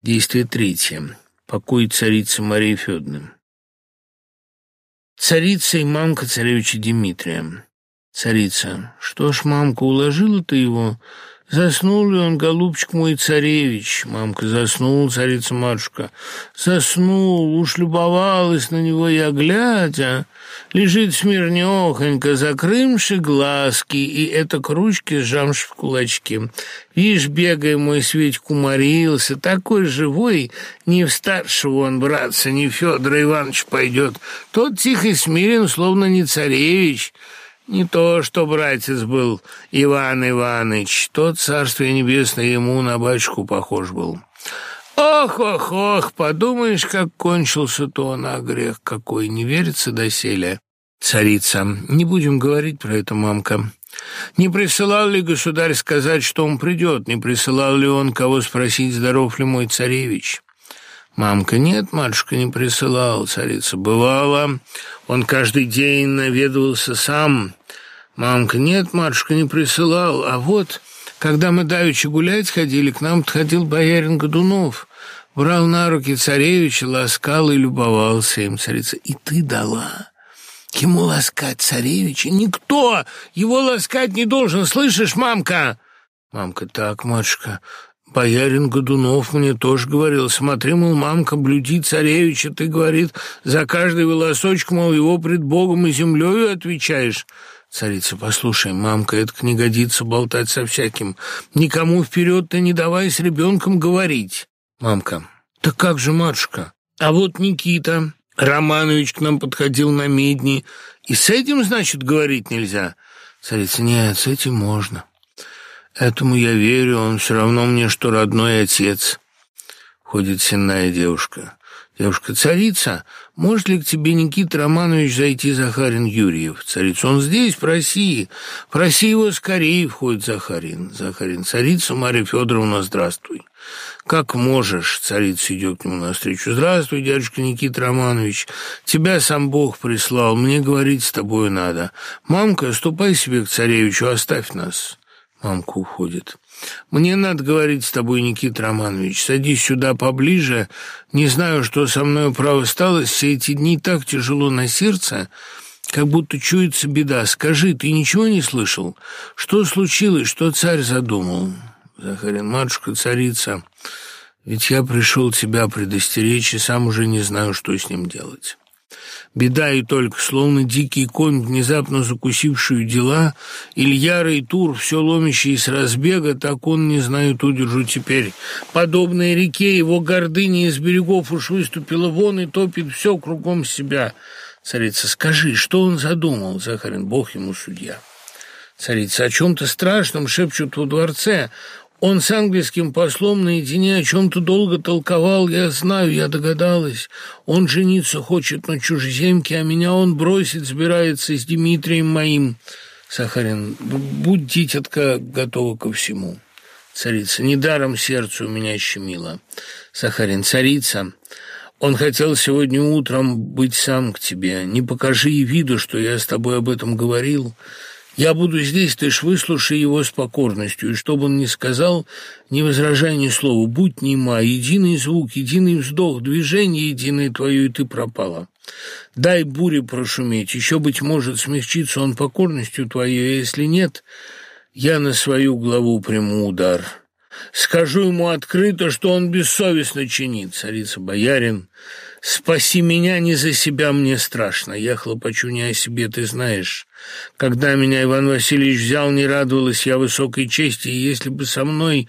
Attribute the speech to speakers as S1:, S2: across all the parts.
S1: Действие третье. Покой царицы Марии Федоровны. Царица и мамка царевича Дмитрия. Царица. Что ж, мамка, уложила ты его? Заснул ли он, голубчик мой царевич? Мамка заснул, царица-матушка. Заснул, уж любовалась на него я, глядя. Лежит смирнёхонько, закрымши глазки, и это к ручке сжамши в кулачки. Вишь, бегая, мой Светьку уморился, такой живой, не в старшего он, братца, не Федора Иванович пойдет. Тот тихо и смирен, словно не царевич». Не то, что братец был Иван Иванович, тот, царствие небесное, ему на бачку похож был. Ох, ох, ох, подумаешь, как кончился-то он, а грех какой, не верится доселе. Царица, не будем говорить про это, мамка. Не присылал ли государь сказать, что он придет? Не присылал ли он кого спросить, здоров ли мой царевич? Мамка, нет, матушка не присылал, царица. Бывало, он каждый день наведывался сам. Мамка, нет, матушка не присылал. А вот, когда мы давеча гулять ходили, к нам подходил боярин Годунов. Брал на руки царевича, ласкал и любовался им, царица. И ты дала. Ему ласкать царевича? Никто его ласкать не должен, слышишь, мамка? Мамка, так, матушка, Боярин Годунов мне тоже говорил, смотри, мол, мамка, блюди царевича, ты, говорит, за каждый волосочек, мол, его пред Богом и землею отвечаешь. Царица, послушай, мамка, это не годится болтать со всяким. Никому вперед ты не давай с ребенком говорить. Мамка, так как же, матушка? А вот Никита Романович к нам подходил на медни, и с этим, значит, говорить нельзя. Царица, нет, с этим можно. Этому я верю, он все равно мне, что родной отец. Ходит сенная девушка. Девушка-царица, может ли к тебе Никита Романович зайти Захарин Юрьев? Царица, он здесь, проси. Проси его скорее, входит Захарин. Захарин, царица Марья Федоровна, здравствуй. Как можешь, царица идет к нему навстречу. Здравствуй, дядюшка Никита Романович. Тебя сам Бог прислал, мне говорить с тобой надо. Мамка, ступай себе к царевичу, оставь нас. Мамка уходит. «Мне надо говорить с тобой, Никита Романович. Садись сюда поближе. Не знаю, что со мной право стало. Все эти дни так тяжело на сердце, как будто чуется беда. Скажи, ты ничего не слышал? Что случилось? Что царь задумал?» Захарин, матушка, царица, ведь я пришел тебя предостеречь и сам уже не знаю, что с ним делать. Беда и только, словно дикий конь, внезапно закусившую дела, Ильяра и Тур, все ломящий с разбега, так он, не знает, удержу теперь. Подобной реке его гордыня из берегов уж выступила вон и топит все кругом себя. Царица, скажи, что он задумал? Захарин, бог ему судья. Царица, о чем-то страшном шепчут во дворце. Он с английским послом наедине о чем-то долго толковал, я знаю, я догадалась. Он жениться хочет на чужеземке, а меня он бросить собирается с Дмитрием моим. Сахарин, будь, дитятка, готова ко всему. Царица, недаром сердце у меня щемило. Сахарин, царица, он хотел сегодня утром быть сам к тебе. Не покажи и виду, что я с тобой об этом говорил. Я буду здесь, ты ж выслушай его с покорностью, и чтобы он ни сказал, не возражай ни слова, будь нема, единый звук, единый вздох, движение единое твое, и ты пропала. Дай буре прошуметь, еще, быть может, смягчится он покорностью твоей, а если нет, я на свою главу приму удар. Скажу ему открыто, что он бессовестно чинит, царица-боярин, Спаси меня, не за себя мне страшно. Я хлопочу не о себе, ты знаешь. Когда меня Иван Васильевич взял, не радовалась я высокой чести, и если бы со мной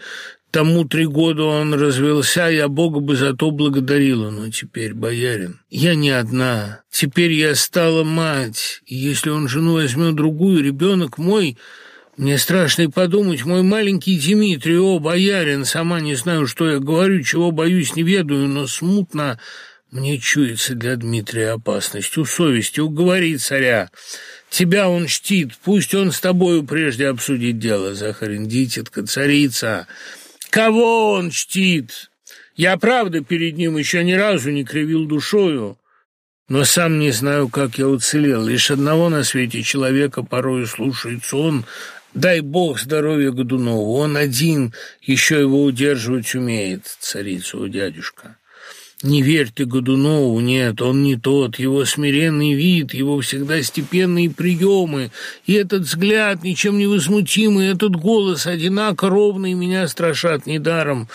S1: тому три года он развелся, я Бога бы за то благодарила. Но теперь, боярин, я не одна. Теперь я стала мать, и если он жену возьмет другую, ребенок мой... Мне страшно и подумать, мой маленький Дмитрий, о, боярин, сама не знаю, что я говорю, чего боюсь, не ведаю, но смутно мне чуется для Дмитрия опасность. У совести уговори царя. Тебя он чтит, пусть он с тобою прежде обсудит дело, Захарин, дитятка, царица. Кого он чтит? Я, правда, перед ним еще ни разу не кривил душою, но сам не знаю, как я уцелел. Лишь одного на свете человека порою слушается он, Дай бог здоровья Годунову, он один еще его удерживать умеет, царицу дядюшка. Не верь ты Годунову, нет, он не тот, его смиренный вид, его всегда степенные приемы, и этот взгляд ничем не возмутимый, этот голос одинако ровный меня страшат недаром.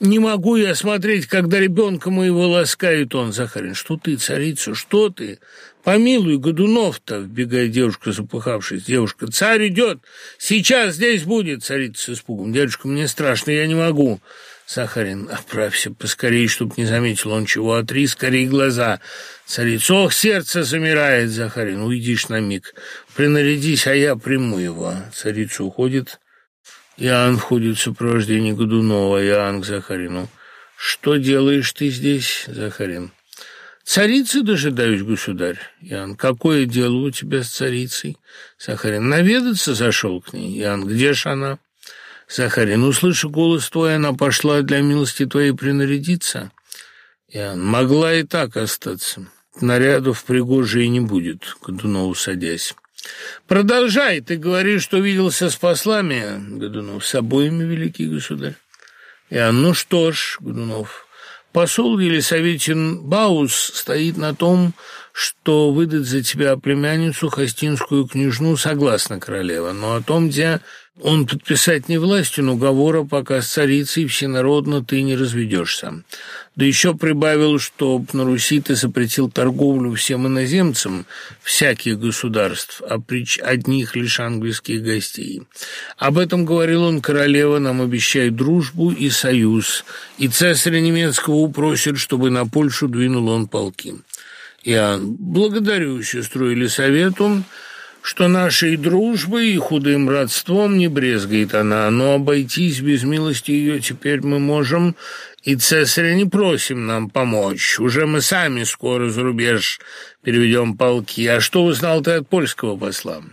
S1: Не могу я смотреть, когда ребенка моего ласкает он, Захарин. Что ты, царица, что ты? Помилуй, Годунов-то, вбегает девушка, запыхавшись. Девушка, царь идет, сейчас здесь будет, царица с испугом. Дядюшка, мне страшно, я не могу. Сахарин, оправься поскорей, чтоб не заметил он чего. Отри скорей глаза. Царица, ох, сердце замирает, Захарин. Уйдишь на миг. Принарядись, а я приму его. Царица уходит. Иоанн входит в сопровождение Годунова. Иоанн к Захарину. Что делаешь ты здесь, Захарин? Царицы дожидаюсь, государь. Иоанн, какое дело у тебя с царицей? Захарин, наведаться зашел к ней. Иоанн, где ж она? Захарин, услыша голос твой, она пошла для милости твоей принарядиться. Я могла и так остаться. Нарядов пригожей не будет, Годунов садясь. Продолжай, ты говоришь, что виделся с послами, Годунов, с обоими, великий государь. Я, ну что ж, Годунов, посол Елисаветин Баус стоит на том, что выдать за тебя племянницу Хостинскую княжну согласно королева, но о том, где он подписать не властью уговора, пока с царицей всенародно ты не разведешься. Да еще прибавил, что на Руси ты запретил торговлю всем иноземцам всяких государств, а прич одних лишь английских гостей. Об этом говорил он, королева нам обещает дружбу и союз, и цесаря немецкого упросит, чтобы на Польшу двинул он полки. Я благодарю сестру Елисавету, что нашей дружбой и худым родством не брезгает она, но обойтись без милости ее теперь мы можем, и цесаря не просим нам помочь. Уже мы сами скоро за рубеж переведем полки. А что узнал ты от польского посла?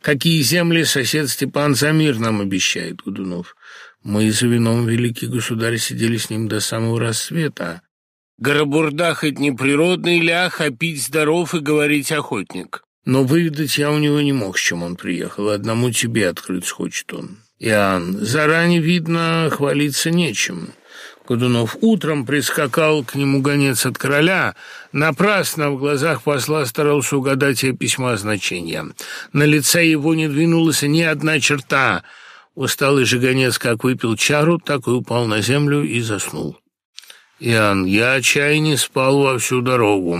S1: Какие земли сосед Степан Замир нам обещает, Гудунов? Мы за вином, великий государь, сидели с ним до самого рассвета. Горобурда хоть не природный лях, а пить здоров и говорить охотник. Но выведать я у него не мог, с чем он приехал. Одному тебе открыться хочет он. Иоанн, заранее видно, хвалиться нечем. Годунов утром прискакал к нему гонец от короля. Напрасно в глазах посла старался угадать ее письма значения. На лице его не двинулась ни одна черта. Усталый же гонец как выпил чару, так и упал на землю и заснул. Иоанн, я чай не спал во всю дорогу.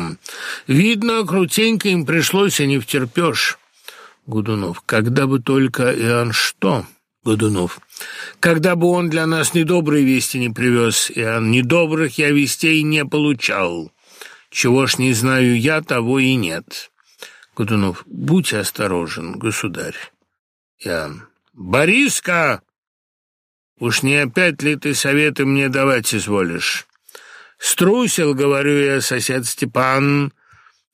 S1: Видно, крутенько им пришлось, а не втерпешь. Гудунов, когда бы только Иоанн что? Годунов. Когда бы он для нас недобрые вести не привез, Иоанн, недобрых я вестей не получал. Чего ж не знаю я, того и нет. Годунов. Будь осторожен, государь. Иоанн. Бориска! Уж не опять ли ты советы мне давать изволишь? Струсил, говорю я, сосед Степан,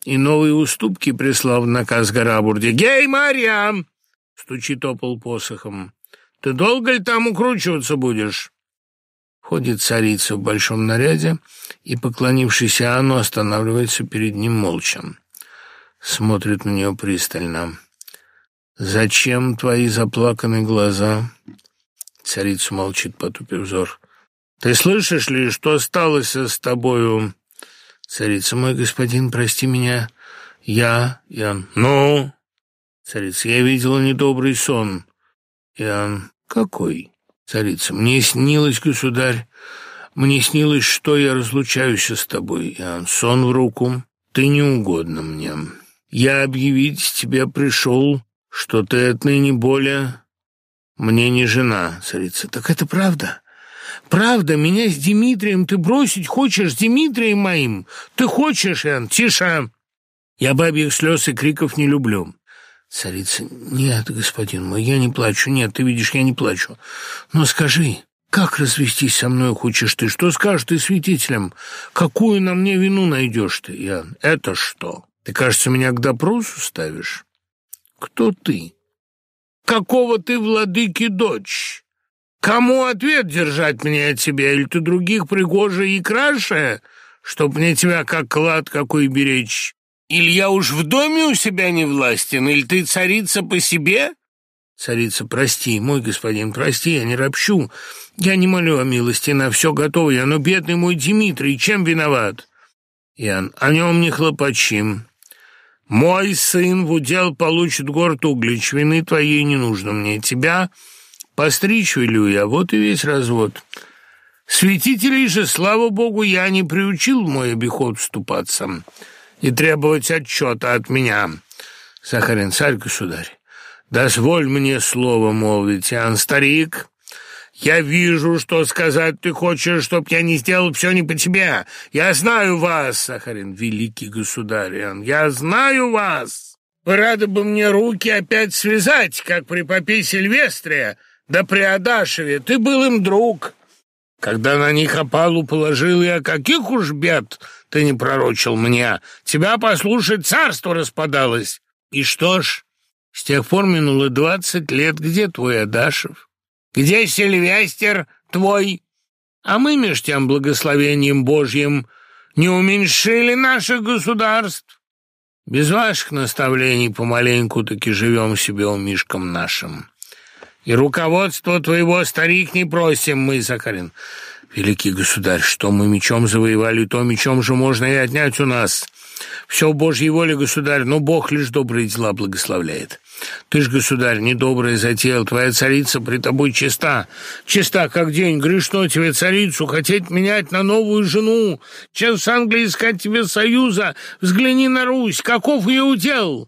S1: и новые уступки прислал в наказ Гарабурде. «Гей, Марья!» — стучит опол посохом. «Ты долго ли там укручиваться будешь?» Ходит царица в большом наряде, и, поклонившись Иоанну, останавливается перед ним молча. Смотрит на нее пристально. «Зачем твои заплаканные глаза?» Царица молчит, потупив взор. Ты слышишь ли, что сталось с тобою? Царица, мой господин, прости меня. Я, Ян. Ну? Царица, я видела недобрый сон. Ян. Какой? Царица, мне снилось, государь, мне снилось, что я разлучаюсь с тобой. Ян. Сон в руку. Ты не угодно мне. Я объявить тебе пришел, что ты отныне более мне не жена, царица. Так это правда? Правда, меня с Дмитрием ты бросить хочешь, с Дмитрием моим? Ты хочешь, Эн? Тише! Я бабьих слез и криков не люблю. Царица, нет, господин мой, я не плачу, нет, ты видишь, я не плачу. Но скажи, как развестись со мной хочешь ты? Что скажешь ты свидетелям? Какую на мне вину найдешь ты, Ян? Это что? Ты, кажется, меня к допросу ставишь? Кто ты? Какого ты владыки дочь? Кому ответ держать мне от тебя, или ты других пригоже и краше, чтоб мне тебя как клад какой беречь? Или я уж в доме у себя не властен, или ты царица по себе? Царица, прости, мой господин, прости, я не ропщу. Я не молю о милости, на все готово я, но бедный мой Дмитрий, чем виноват? Ян, о нем не хлопочим. Мой сын в удел получит город Углич, вины твоей не нужно мне. Тебя постричь велю я, вот и весь развод. Святителей же, слава богу, я не приучил мой обиход вступаться и требовать отчета от меня. Сахарин, царь-государь, дозволь мне слово молвить, Иоанн Старик. Я вижу, что сказать ты хочешь, чтоб я не сделал все не по тебе. Я знаю вас, Сахарин, великий государь Иоанн, я знаю вас. Вы рады бы мне руки опять связать, как при попе Сильвестре, да при Адашеве. Ты был им друг. Когда на них опалу положил я, каких уж бед ты не пророчил мне. Тебя послушать царство распадалось. И что ж, с тех пор минуло двадцать лет. Где твой Адашев? Где Сильвестр твой? А мы, меж тем благословением Божьим, не уменьшили наших государств. Без ваших наставлений помаленьку таки живем себе у Мишкам нашим. И руководство твоего, старик, не просим мы, Сахарин. Великий государь, что мы мечом завоевали, то мечом же можно и отнять у нас. Все в Божьей воле, государь, но Бог лишь добрые дела благословляет. Ты ж, государь, недоброе затеял, твоя царица при тобой чиста, чиста как день, грешно тебе царицу хотеть менять на новую жену, чем с Англией искать тебе союза, взгляни на Русь, каков ее удел».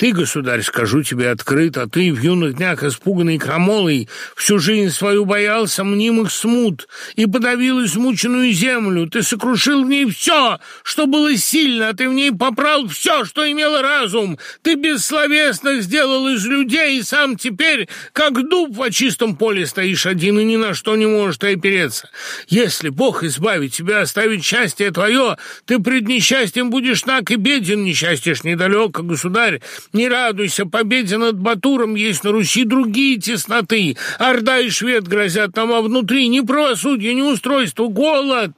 S1: Ты, государь, скажу тебе открыто, ты в юных днях испуганный крамолой всю жизнь свою боялся мнимых смут и подавил измученную землю. Ты сокрушил в ней все, что было сильно, ты в ней попрал все, что имело разум. Ты бессловесно сделал из людей, и сам теперь, как дуб в чистом поле, стоишь один и ни на что не можешь опереться. Если Бог избавит тебя, оставит счастье твое, ты пред несчастьем будешь наг и беден, несчастье ж недалеко, государь, не радуйся, победе над Батуром есть на Руси другие тесноты. Орда и швед грозят нам, а внутри ни правосудие, ни устройство, голод.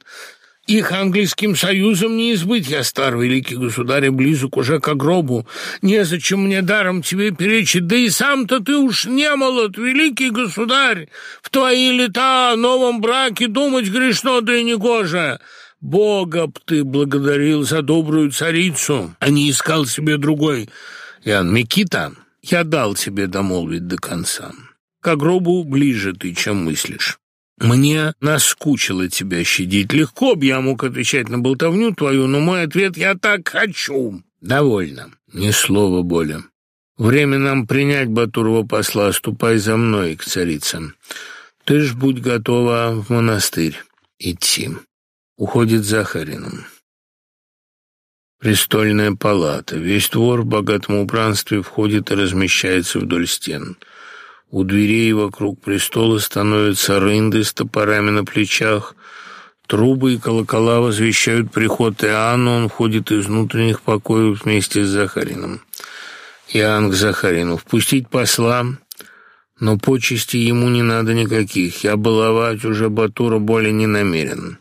S1: Их английским союзом не избыть, я стар, великий государь, близок уже к гробу. Незачем мне даром тебе перечить, да и сам-то ты уж не молод, великий государь. В твои лета о новом браке думать грешно, да и негоже. Бога б ты благодарил за добрую царицу, а не искал себе другой. Ян Микита, я дал тебе домолвить до конца. К гробу ближе ты, чем мыслишь. Мне наскучило тебя щадить. Легко б я мог отвечать на болтовню твою, но мой ответ «я так хочу». Довольно. Ни слова более. Время нам принять Батурова посла. Ступай за мной к царицам. Ты ж будь готова в монастырь идти. Уходит Захарином. Престольная палата. Весь двор в богатом убранстве входит и размещается вдоль стен. У дверей вокруг престола становятся рынды с топорами на плечах. Трубы и колокола возвещают приход Иоанна. Он входит из внутренних покоев вместе с Захарином. Иоанн к Захарину. «Впустить посла?» Но почести ему не надо никаких. Я баловать уже Батура более не намерен.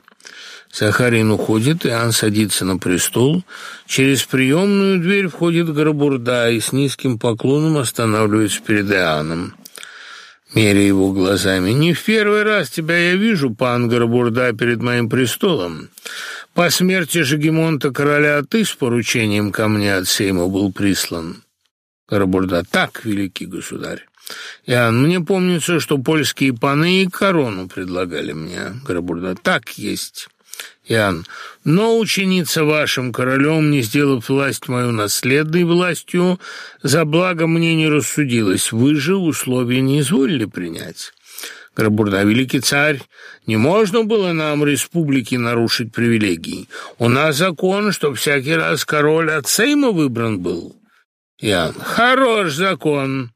S1: Сахарин уходит, Иоанн садится на престол. Через приемную дверь входит Гарабурда и с низким поклоном останавливается перед Иоанном. Меря его глазами. «Не в первый раз тебя я вижу, пан Гарабурда, перед моим престолом. По смерти Жегемонта короля ты с поручением ко мне от Сейма был прислан». Гарабурда. «Так, великий государь». Иоанн, мне помнится, что польские паны и корону предлагали мне. Гарабурда. «Так есть». Иоанн, но ученица вашим королем, не сделав власть мою наследной властью, за благо мне не рассудилась. Вы же условия не изволили принять. Грабурда, великий царь, не можно было нам, республики, нарушить привилегии. У нас закон, что всякий раз король от Сейма выбран был. Иоанн, хорош закон.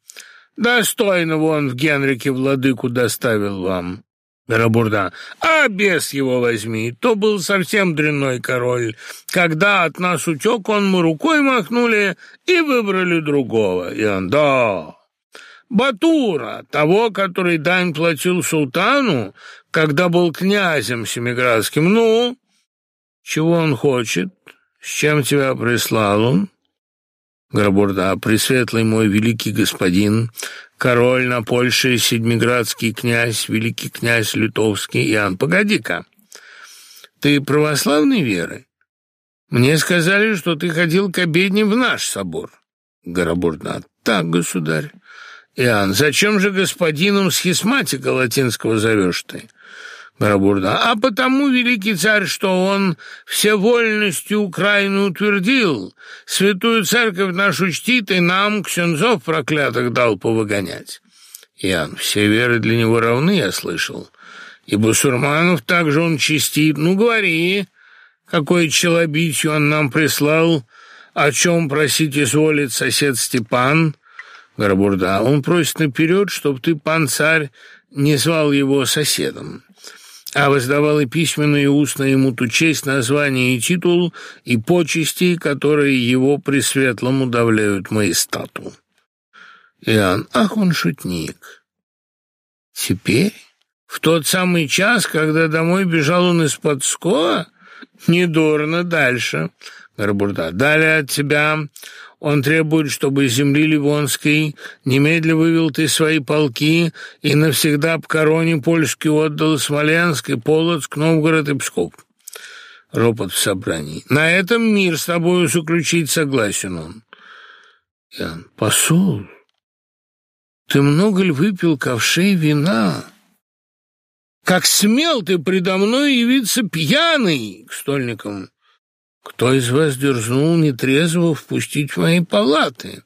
S1: Достойно он в Генрике владыку доставил вам. Рабурда. «А бес его возьми, то был совсем дрянной король. Когда от нас утек он, мы рукой махнули и выбрали другого». И он, да, Батура, того, который дань платил султану, когда был князем семиградским. Ну, чего он хочет? С чем тебя прислал он? Грабурда, пресветлый мой великий господин, король на Польше, седмиградский князь, великий князь литовский Иоанн, погоди-ка, ты православной веры? Мне сказали, что ты ходил к обедне в наш собор. Горобурда, так, государь. Иоанн, зачем же господином схисматика латинского зовешь ты? Барабурда. А потому, великий царь, что он все вольностью Украины утвердил, святую церковь нашу чтит и нам, ксензов проклятых, дал повыгонять. Иоанн, все веры для него равны, я слышал. И бусурманов также он чистит. Ну, говори, какое челобитие он нам прислал, о чем просить изволит сосед Степан. Барабурда. Он просит наперед, чтоб ты, пан царь, не звал его соседом а воздавал и письменно, и устно ему ту честь, название и титул, и почести, которые его пресветлому давляют маестату. Иоанн, ах, он шутник. Теперь, в тот самый час, когда домой бежал он из Подскоа, недурно дальше. Горбурда, далее от тебя он требует, чтобы из земли Ливонской немедля вывел ты свои полки и навсегда по короне польский отдал Смоленск и Полоцк, Новгород и Псков. Ропот в собрании. На этом мир с тобою заключить согласен он. Ян, посол, ты много ли выпил ковшей вина? Как смел ты предо мной явиться пьяный к стольникам? Кто из вас дерзнул нетрезво впустить в мои палаты?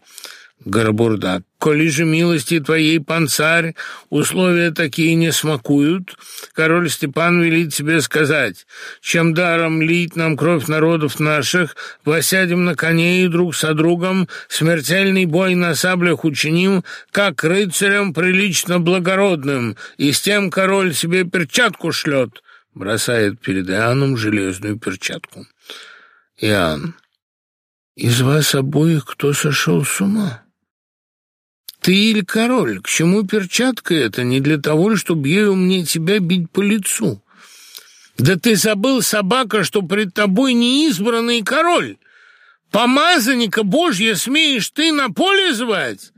S1: Горобурда, коли же милости твоей, пан царь, условия такие не смакуют, король Степан велит тебе сказать, чем даром лить нам кровь народов наших, восядем на коней друг со другом, смертельный бой на саблях учиним, как рыцарям прилично благородным, и с тем король себе перчатку шлет, бросает перед Иоанном железную перчатку. Иоанн, из вас обоих кто сошел с ума? Ты или король? К чему перчатка это? Не для того чтобы ею мне тебя бить по лицу? Да ты забыл, собака, что пред тобой неизбранный король. Помазанника Божья смеешь ты на поле звать?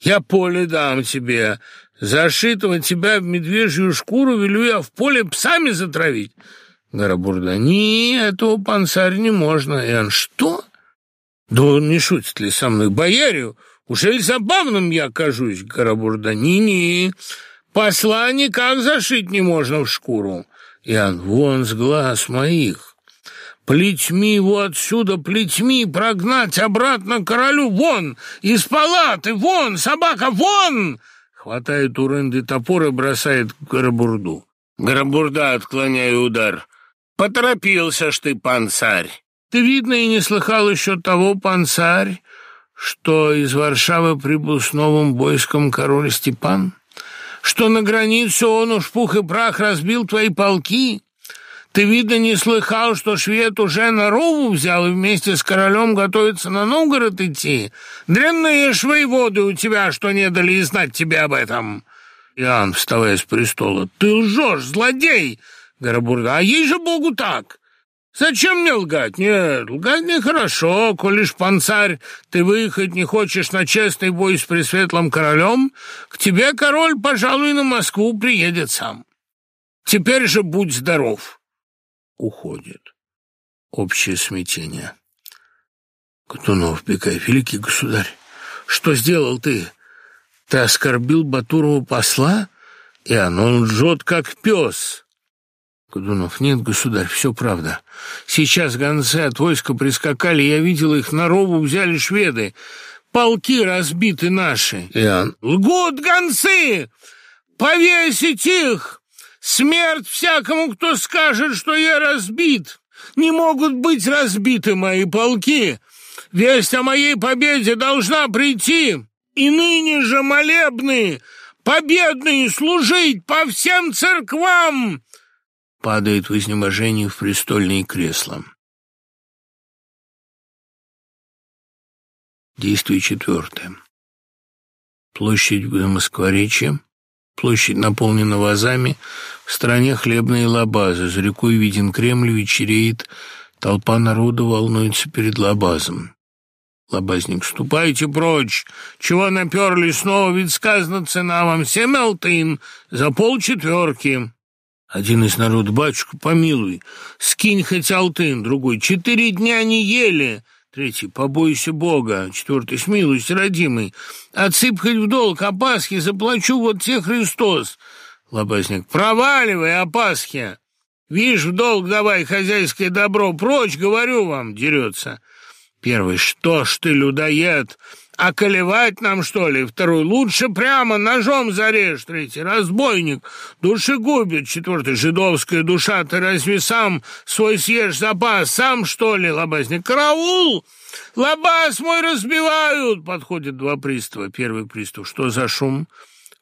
S1: Я поле дам тебе. Зашитого тебя в медвежью шкуру велю я в поле псами затравить. Горобурда. «Нет, этого панцарь не можно». Иоанн. «Что? Да он не шутит ли со мной? Боярю, уже ли забавным я окажусь?» Горобурда. «Не-не, посла никак зашить не можно в шкуру». Иоанн. «Вон с глаз моих». Плетьми его отсюда, плетьми прогнать обратно королю, вон, из палаты, вон, собака, вон!» Хватает у Ренды топор и бросает Горобурду. Горобурда, отклоняя удар. Поторопился ж ты, пан царь. Ты, видно, и не слыхал еще того, пан царь, что из Варшавы прибыл с новым войском король Степан, что на границу он уж пух и прах разбил твои полки. Ты, видно, не слыхал, что швед уже на рову взял и вместе с королем готовится на Новгород идти. Дрянные воеводы у тебя, что не дали знать тебе об этом. Иоанн, вставая с престола, ты лжешь, злодей! Горобурда. «А ей же Богу так! Зачем мне лгать? Нет, лгать нехорошо, коли ж, панцарь, ты выехать не хочешь на честный бой с Пресветлым Королем, к тебе король, пожалуй, на Москву приедет сам. Теперь же будь здоров!» Уходит. Общее смятение. Катунов, Бекай, великий государь, что сделал ты? Ты оскорбил Батурова посла, и он лжет, как пес. Кудунов, нет, государь, все правда. Сейчас гонцы от войска прискакали, я видел их на рову, взяли шведы. Полки разбиты наши. Иоанн, лгут гонцы! Повесить их! Смерть всякому, кто скажет, что я разбит! Не могут быть разбиты мои полки! Весть о моей победе должна прийти! И ныне же молебны, победные, служить по всем церквам!» Падает в изнеможении в престольные кресла. Действие четвертое. Площадь Москворечья. Площадь наполнена вазами. В стороне хлебные лабазы. За рекой виден Кремль, вечереет. Толпа народа волнуется перед лабазом. Лобазник, ступайте прочь. Чего наперли снова, ведь сказано цена вам семь алтын за полчетверки. Один из народа, батюшка, помилуй, скинь хоть алтын, другой, четыре дня не ели, третий, побойся Бога, четвертый, смилуйся, родимый, отсыпь хоть в долг, а Пасхе заплачу вот те Христос. Лобазник, проваливай, а Пасхе. Вишь, в долг давай хозяйское добро, прочь, говорю вам, дерется. Первый, что ж ты, людоед, околевать нам, что ли? Второй, лучше прямо ножом зарежь. Третий, разбойник, душегубит. Четвертый, жидовская душа, ты разве сам свой съешь запас? Сам, что ли, лобазник? Караул! Лобаз мой разбивают! Подходят два пристава. Первый пристав, что за шум?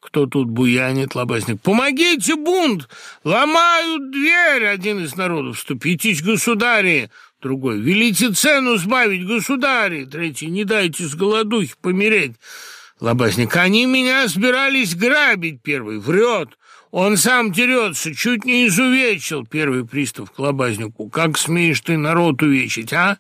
S1: Кто тут буянит, лобазник? Помогите, бунт! Ломают дверь! Один из народов. Вступитесь, государи! Другой. Велите цену сбавить, государи! Третий. Не дайте с голодухи помереть. Лобазник. Они меня собирались грабить. Первый. Врет. Он сам терется, чуть не изувечил. Первый пристав к лобазнику. Как смеешь ты народ увечить, а?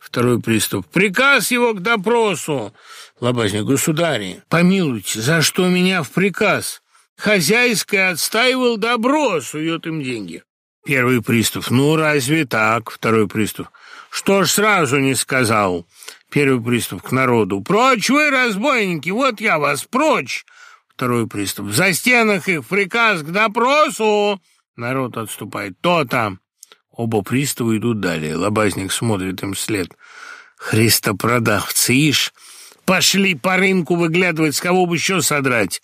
S1: Второй пристав. Приказ его к допросу. Лобазник. Государи, помилуйте, за что меня в приказ? Хозяйское отстаивал добро, сует им деньги. Первый пристав. «Ну, разве так?» Второй пристав. «Что ж сразу не сказал?» Первый пристав к народу. «Прочь вы, разбойники, вот я вас, прочь!» Второй пристав. «За стенах их приказ к допросу!» Народ отступает. «То-то!» Оба пристава идут далее. Лобазник смотрит им вслед. «Христопродавцы, ишь! Пошли по рынку выглядывать, с кого бы еще содрать!»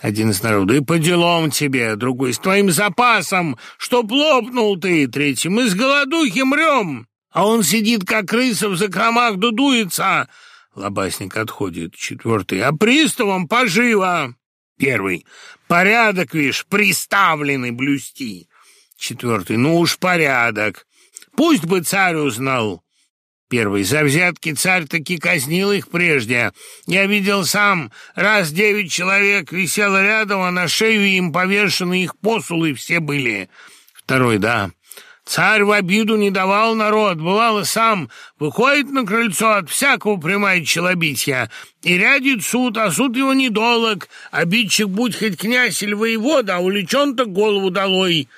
S1: Один из народа, и по делам тебе, другой, с твоим запасом, чтоб лопнул ты, третий, мы с голодухи мрем, а он сидит, как крыса в закромах, дудуется. Лобасник отходит, четвертый, а приставом поживо. Первый, порядок, вишь, приставленный блюсти. Четвертый, ну уж порядок, пусть бы царь узнал. Первый. За взятки царь таки казнил их прежде. Я видел сам, раз девять человек висело рядом, а на шею им повешены их посулы все были. Второй. Да. Царь в обиду не давал народ, бывало сам, выходит на крыльцо от всякого примает челобития и рядит суд, а суд его недолог, обидчик будь хоть князь или воевода, а увлечен-то голову долой.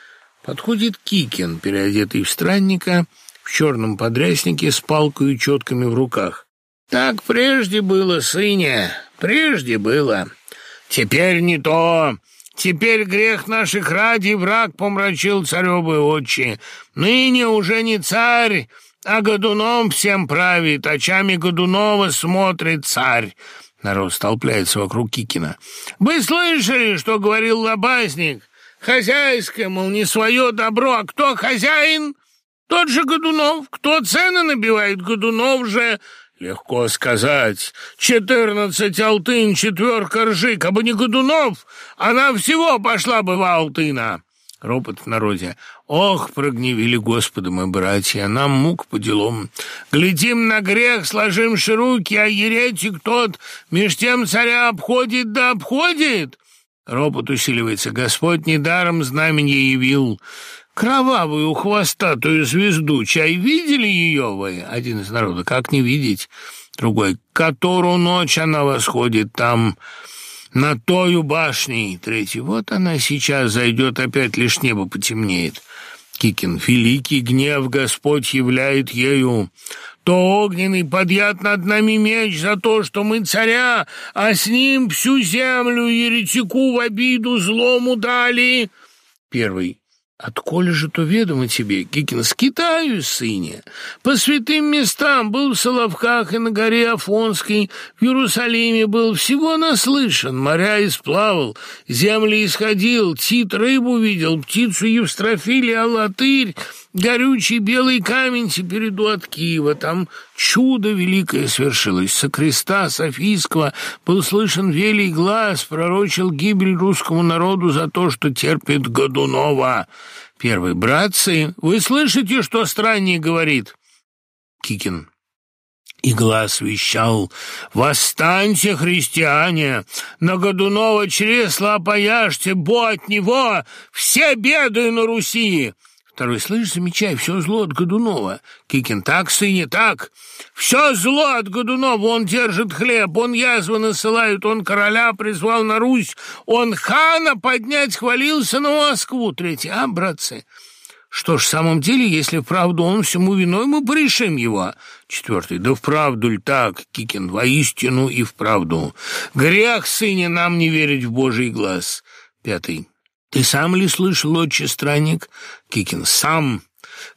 S1: Подходит Кикин, переодетый в странника, — в черном подряснике с палкой и четками в руках. «Так прежде было, сыне, прежде было. Теперь не то. Теперь грех наших ради враг помрачил царевы очи. Ныне уже не царь, а Годуном всем правит, очами Годунова смотрит царь». Народ столпляется вокруг Кикина. «Вы слышали, что говорил лобазник? Хозяйское, мол, не свое добро, а кто хозяин?» Тот же Годунов. Кто цены набивает? Годунов же... Легко сказать. Четырнадцать алтын, четверка ржи. Кабы не Годунов, она всего пошла бы в алтына. Ропот в народе. Ох, прогневили Господа мы, братья, нам мук по делам. Глядим на грех, сложимши руки, а еретик тот меж тем царя обходит да обходит. Ропот усиливается. Господь недаром знаменье явил кровавую хвостатую звезду. Чай видели ее вы? Один из народа. Как не видеть? Другой. Которую ночь она восходит там на тою башней. Третий. Вот она сейчас зайдет, опять лишь небо потемнеет. Кикин. Великий гнев Господь являет ею. То огненный подъят над нами меч за то, что мы царя, а с ним всю землю еретику в обиду злому дали. Первый. Отколе же то ведомо тебе, Кикин, с Китаю, сыне? По святым местам был в Соловках и на горе Афонской, в Иерусалиме был, всего наслышан, моря исплавал, земли исходил, тит рыбу видел, птицу Евстрофилия, латырь, горючий белый камень теперь иду от Киева, там чудо великое свершилось. Со креста Софийского был слышен велий глаз, пророчил гибель русскому народу за то, что терпит Годунова. Первый. «Братцы, вы слышите, что странник говорит?» Кикин. И глаз вещал «Восстаньте, христиане! На Годунова чресло опояжьте, бо от него все беды на Руси!» Второй, слышь, замечай, все зло от Годунова. Кикин, так, сыне, так. Все зло от Годунова. Он держит хлеб, он язвы насылает, он короля призвал на Русь, он хана поднять хвалился на Москву. Третий, а, братцы, что ж, в самом деле, если вправду он всему виной, мы порешим его. Четвертый. Да вправду ли так, Кикин, воистину и вправду. Грех, сыне, нам не верить в Божий глаз. Пятый. Ты сам ли слышал, отче странник? Кикин. Сам.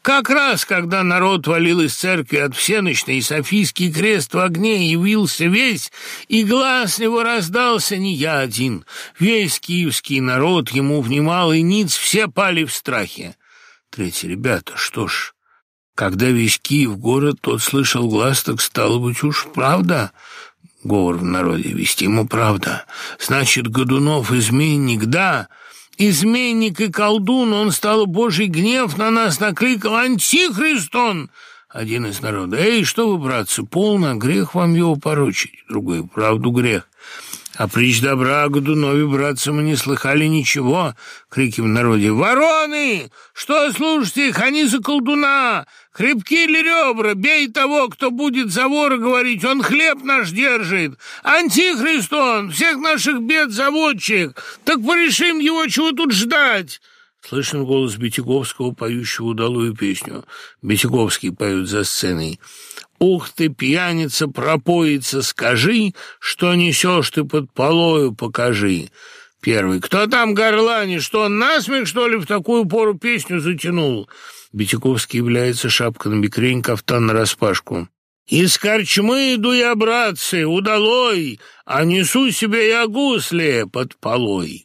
S1: Как раз, когда народ валил из церкви от всеночной, и Софийский крест в огне явился весь, и глаз его раздался не я один. Весь киевский народ ему внимал, и ниц все пали в страхе. Третий. Ребята, что ж, когда весь Киев город, тот слышал глаз, так стало быть уж правда. Говор в народе, вести ему правда. Значит, Годунов изменник, да, изменник и колдун, он стал божий гнев на нас накликал, антихрист он. Один из народа, эй, что вы, братцы, полно, грех вам его порочить. Другой, правду грех. А прич добра Годунове, братцы, мы не слыхали ничего, крики в народе. Вороны! Что слушайте их, они за колдуна! Крепки ли ребра? Бей того, кто будет за вора говорить, он хлеб наш держит. Антихрист он, всех наших бед заводчик. Так порешим его, чего тут ждать? Слышен голос Бетяговского, поющего удалую песню. Бетяговский поет за сценой. Ух ты, пьяница, пропоится, скажи, что несешь ты под полою, покажи. Первый. Кто там горланит? Что, он насмех, что ли, в такую пору песню затянул? Битяковский является шапка на бикрень, кафтан нараспашку. «Из корчмы иду я, братцы, удалой, а несу себе я гусли под полой».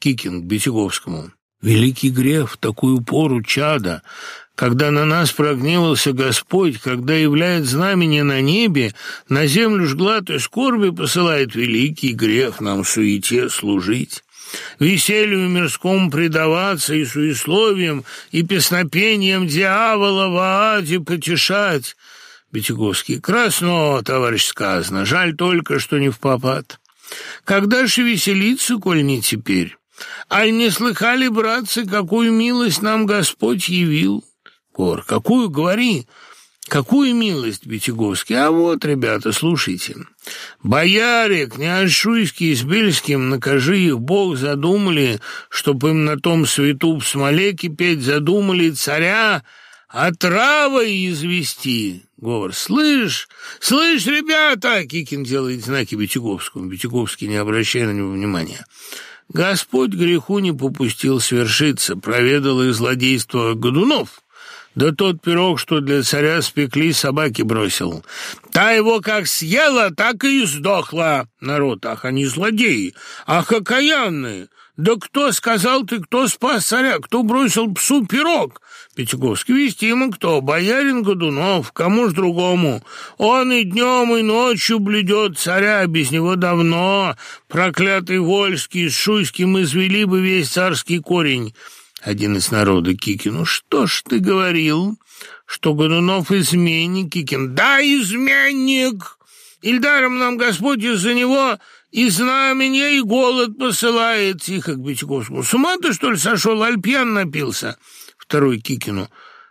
S1: Кикин к Битяковскому. «Великий грех такую пору чада, когда на нас прогневался Господь, когда являет знамение на небе, на землю жглат и скорби посылает великий грех нам в суете служить. Веселью мирскому предаваться и суесловием, и песнопением дьявола в аде потешать. Бетяговский. Красно, товарищ, сказано, жаль только, что не в попад. Когда же веселиться, коль не теперь? Аль не слыхали, братцы, какую милость нам Господь явил? Кор, какую, говори, какую милость, Бетяговский? А вот, ребята, слушайте. Бояре, князь Шуйский с Бельским, накажи их Бог, задумали, чтоб им на том свету в смоле кипеть, задумали царя отравой извести. Говор, слышь, слышь, ребята, Кикин делает знаки Бетяговскому. Бетяговский, не обращая на него внимания. Господь греху не попустил свершиться, проведал их злодейство Годунов. Да тот пирог, что для царя спекли, собаки бросил. Та его как съела, так и сдохла. Народ, ах, они злодеи, ах, окаянные. Да кто сказал ты, кто спас царя, кто бросил псу пирог? Пятиковский ему кто? Боярин Годунов, кому ж другому? Он и днем, и ночью блюдет царя, без него давно. Проклятый Вольский с Шуйским извели бы весь царский корень один из народа Кикин. «Ну что ж ты говорил, что Годунов изменник, Кикин?» «Да, изменник! Ильдаром нам Господь из-за него и знамение, и голод посылает!» Тихо к Битяковскому. «С ума ты, что ли, сошел? Альпьян напился!» Второй Кикину.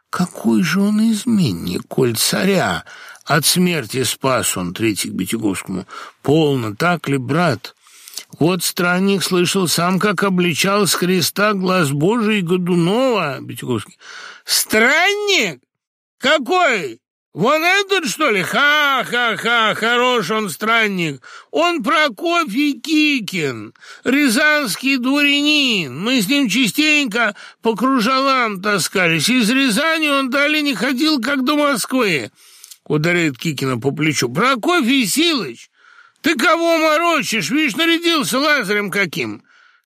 S1: «Какой же он изменник, коль царя от смерти спас он!» Третий к Битяковскому. «Полно, так ли, брат?» Вот странник слышал сам, как обличал с креста глаз Божий Годунова, Бетяковский. Странник? Какой? Вон этот, что ли? Ха-ха-ха, хорош он странник. Он Прокофий Кикин, рязанский дворянин. Мы с ним частенько по кружалам таскались. Из Рязани он далее не ходил, как до Москвы. Ударяет Кикина по плечу. Прокофий Силыч, «Ты кого морочишь? Видишь, нарядился лазарем каким!»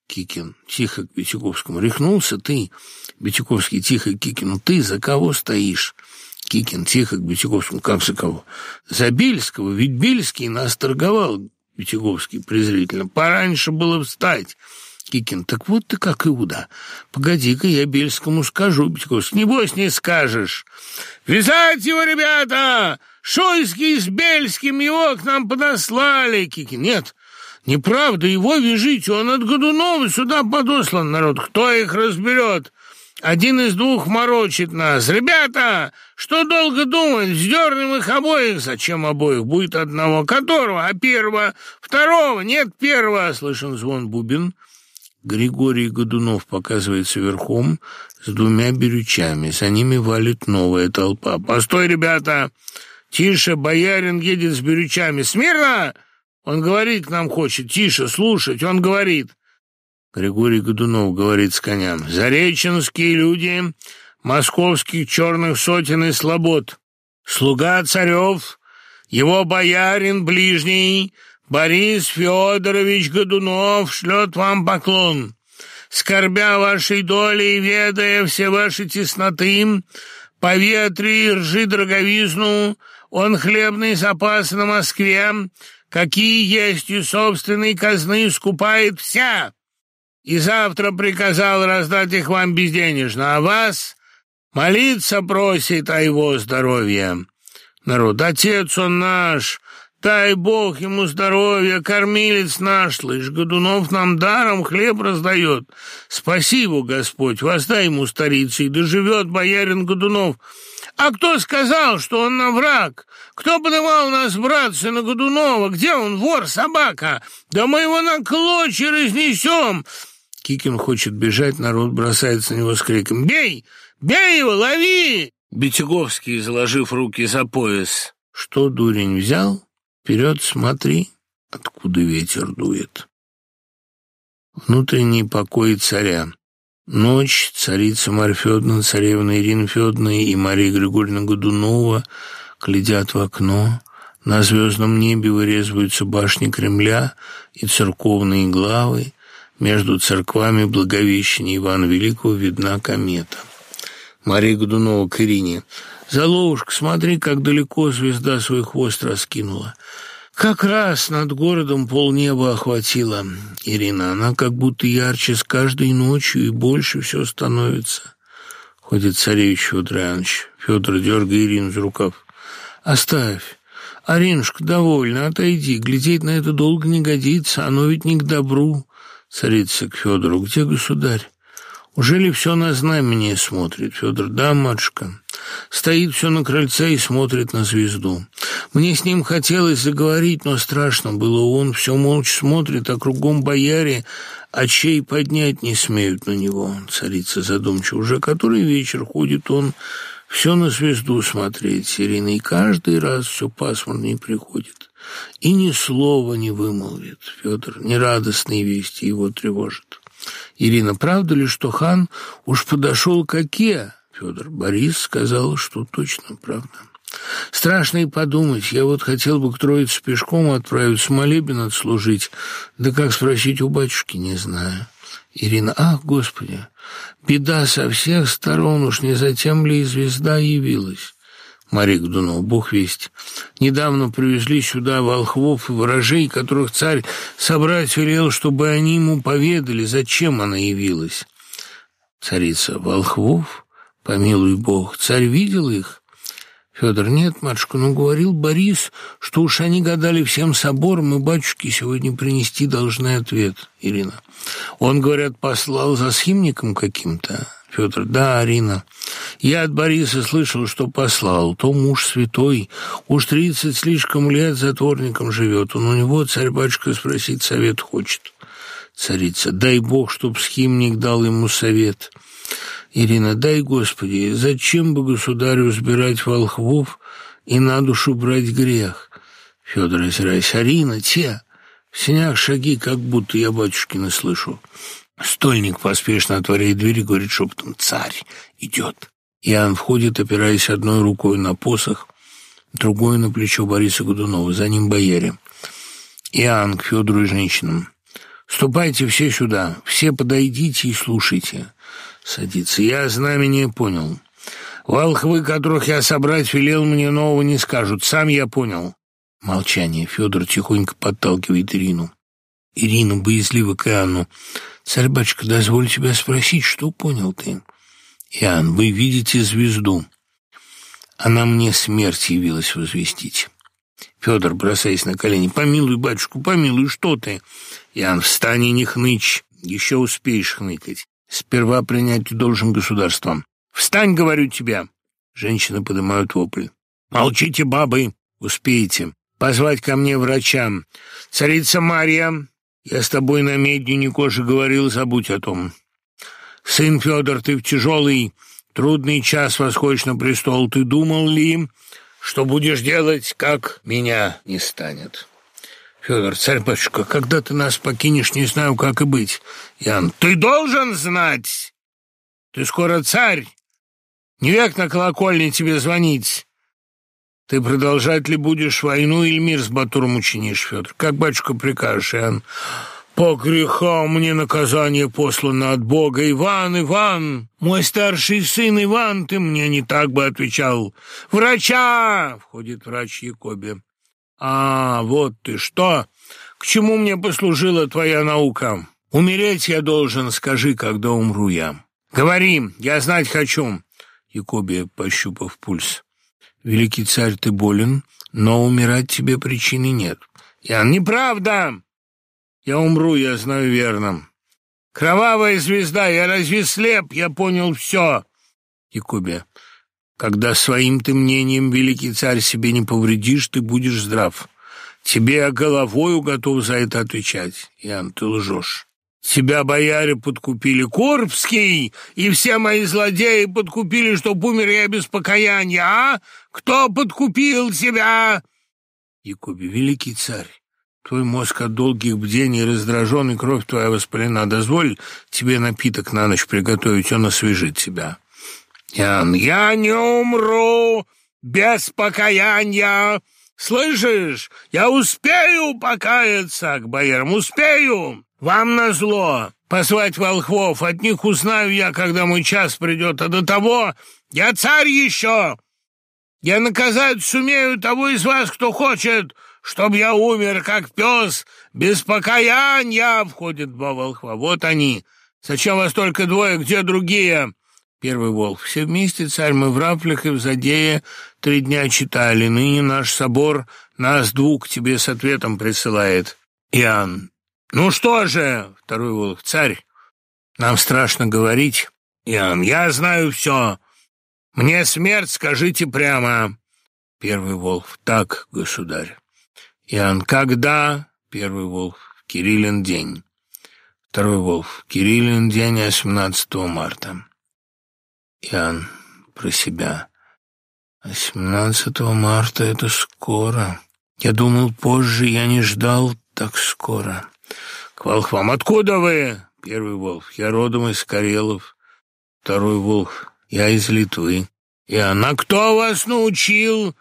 S1: Кикин тихо к Бетяковскому. «Рехнулся ты!» Бетяковский тихо к Кикину. «Ты за кого стоишь?» Кикин тихо к Бетяковскому. «Как за кого?» «За Бельского, ведь Бельский нас торговал!» Бетяковский презрительно. «Пораньше было встать!» Кикин, так вот ты как Иуда. Погоди-ка, я Бельскому скажу, Бетяковский. Небось, не скажешь. Вязать его, ребята! Шойский с Бельским его к нам подослали, Кики. Нет, неправда, его вяжите, он от Годунова сюда подослан, народ. Кто их разберет? Один из двух морочит нас. Ребята, что долго думать? Сдернем их обоих. Зачем обоих? Будет одного. Которого? А первого? Второго? Нет первого. Слышен звон бубен. Григорий Годунов показывается верхом с двумя берючами. За ними валит новая толпа. «Постой, ребята! Тише, боярин едет с берючами. Смирно!» Он говорит нам хочет. «Тише, слушать!» Он говорит. Григорий Годунов говорит с коням. «Зареченские люди, московских черных сотен и слобод, слуга царев, его боярин ближний, Борис Федорович Годунов шлет вам поклон. Скорбя вашей доли и ведая все ваши тесноты, по ветре ржи дороговизну, он хлебный запас на Москве, какие есть и собственной казны, скупает вся» и завтра приказал раздать их вам безденежно, а вас молиться просит о его здоровье. Народ, отец он наш, дай Бог ему здоровья, кормилец наш, слышь, Годунов нам даром хлеб раздает. Спасибо, Господь, воздай ему старицы, и доживет боярин Годунов. А кто сказал, что он нам враг? Кто подавал нас, братцы, на Годунова? Где он, вор, собака? Да мы его на клочья разнесем!» Кикин хочет бежать, народ бросается на него с криком «Бей! Бей его! Лови!» Бетяговский, заложив руки за пояс. «Что, дурень, взял? Вперед смотри, откуда ветер дует». Внутренний покой царя. Ночь, царица Марья Федоровна, царевна Ирина Федоровна и Мария Григорьевна Годунова глядят в окно. На звездном небе вырезываются башни Кремля и церковные главы. Между церквами Благовещения Ивана Великого видна комета. Мария Годунова к Ирине. «Заловушка, смотри, как далеко звезда свой хвост раскинула. Как раз над городом полнеба охватила Ирина. Она как будто ярче с каждой ночью и больше все становится». Ходит царевич Федор Иванович. Федор, дергай Ирину за рукав. «Оставь. Аринушка, довольно, отойди. Глядеть на это долго не годится, оно ведь не к добру. Царица к Федору. «Где государь? Ужели все на знамение смотрит?» Федор. «Да, матушка». Стоит все на крыльце и смотрит на звезду. Мне с ним хотелось заговорить, но страшно было. Он все молча смотрит, а кругом бояре очей поднять не смеют на него. Царица задумчиво. Уже который вечер ходит он все на звезду смотреть, Ирина, и каждый раз все пасмурнее приходит и ни слова не вымолвит. Федор, нерадостные вести его тревожат. Ирина, правда ли, что хан уж подошел к оке? Федор, Борис сказал, что точно правда. Страшно и подумать, я вот хотел бы к троице пешком отправиться, молебен отслужить, да как спросить у батюшки, не знаю. Ирина, ах, Господи, беда со всех сторон, уж не затем ли и звезда явилась. Мария Годунова, бог весть. Недавно привезли сюда волхвов и ворожей, которых царь собрать велел, чтобы они ему поведали, зачем она явилась. Царица, волхвов? Помилуй бог, царь видел их? Федор, нет, матушка, но говорил Борис, что уж они гадали всем собором, и батюшки сегодня принести должны ответ. Ирина, он, говорят, послал за схимником каким-то. Федор, да, Арина, я от Бориса слышал, что послал. То муж святой, уж тридцать слишком лет затворником живет. Он у него, царь-батюшка, спросить совет хочет. Царица, дай бог, чтоб схимник дал ему совет. Ирина, дай, Господи, зачем бы государю сбирать волхвов и на душу брать грех? Федор, озираясь, Арина, те, в синях шаги, как будто я батюшкина слышу. Стольник поспешно отворяет дверь и говорит шепотом «Царь идет». Иоанн входит, опираясь одной рукой на посох, другой на плечо Бориса Годунова, за ним бояре. Иоанн к Федору и женщинам. «Ступайте все сюда, все подойдите и слушайте». Садится. «Я знамение понял. Волхвы, которых я собрать велел, мне нового не скажут. Сам я понял». Молчание. Федор тихонько подталкивает Ирину. Ирина боязливо к Иоанну. «Царь-батюшка, дозволь тебя спросить, что понял ты?» «Иоанн, вы видите звезду. Она мне смерть явилась возвестить». Федор, бросаясь на колени, «Помилуй, батюшку, помилуй, что ты?» «Иоанн, встань и не хнычь, еще успеешь хныкать. сперва принять ты должен государством. Встань, говорю тебе!» Женщины поднимают вопль. «Молчите, бабы! Успеете! Позвать ко мне врача! Царица Марья, я с тобой на медне Никоша говорил, забудь о том. Сын Федор, ты в тяжелый, трудный час восходишь на престол. Ты думал ли, что будешь делать, как меня не станет?» Федор, царь-батюшка, когда ты нас покинешь, не знаю, как и быть. Ян, ты должен знать. Ты скоро царь. Не век на колокольне тебе звонить. Ты продолжать ли будешь войну или мир с Батуром учинишь, Федор? Как батюшка прикажешь, Иоанн? По грехам мне наказание послано от Бога. Иван, Иван, мой старший сын Иван, ты мне не так бы отвечал. Врача! Входит врач Якобе. А, вот ты что! К чему мне послужила твоя наука? Умереть я должен, скажи, когда умру я. Говори, я знать хочу. Якобе, пощупав пульс. «Великий царь, ты болен, но умирать тебе причины нет». «Ян, неправда! Я умру, я знаю верно. Кровавая звезда, я разве слеп? Я понял все». Якубе, когда своим ты мнением, великий царь, себе не повредишь, ты будешь здрав. Тебе я головою готов за это отвечать. Ян, ты лжешь. Тебя бояре подкупили, Курбский, и все мои злодеи подкупили, чтоб умер я без покаяния, а? Кто подкупил тебя?» Якуби, великий царь, твой мозг от долгих бдений раздражен, и кровь твоя воспалена. Дозволь тебе напиток на ночь приготовить, он освежит тебя. Ян, я не умру без покаяния. Слышишь, я успею покаяться к боярам, успею. Вам назло позвать волхвов, от них узнаю я, когда мой час придет, а до того я царь еще. Я наказать сумею того из вас, кто хочет, чтоб я умер, как пес, без покаяния, входит два волхва. Вот они. Зачем вас только двое, где другие? Первый волк. Все вместе, царь, мы в Рафлях и в Задее три дня читали. Ныне наш собор нас двух тебе с ответом присылает. Иоанн. «Ну что же, второй волк, царь, нам страшно говорить. Иоанн, я знаю все. Мне смерть, скажите прямо». Первый волк, так, государь. Иоанн, когда? Первый волк, Кириллин день. Второй волк, Кириллин день 18 марта. Иоанн, про себя. 18 марта — это скоро. Я думал позже, я не ждал так скоро. К волхвам. Откуда вы? Первый волк. Я родом из Карелов. Второй волк. Я из Литвы. И она кто вас научил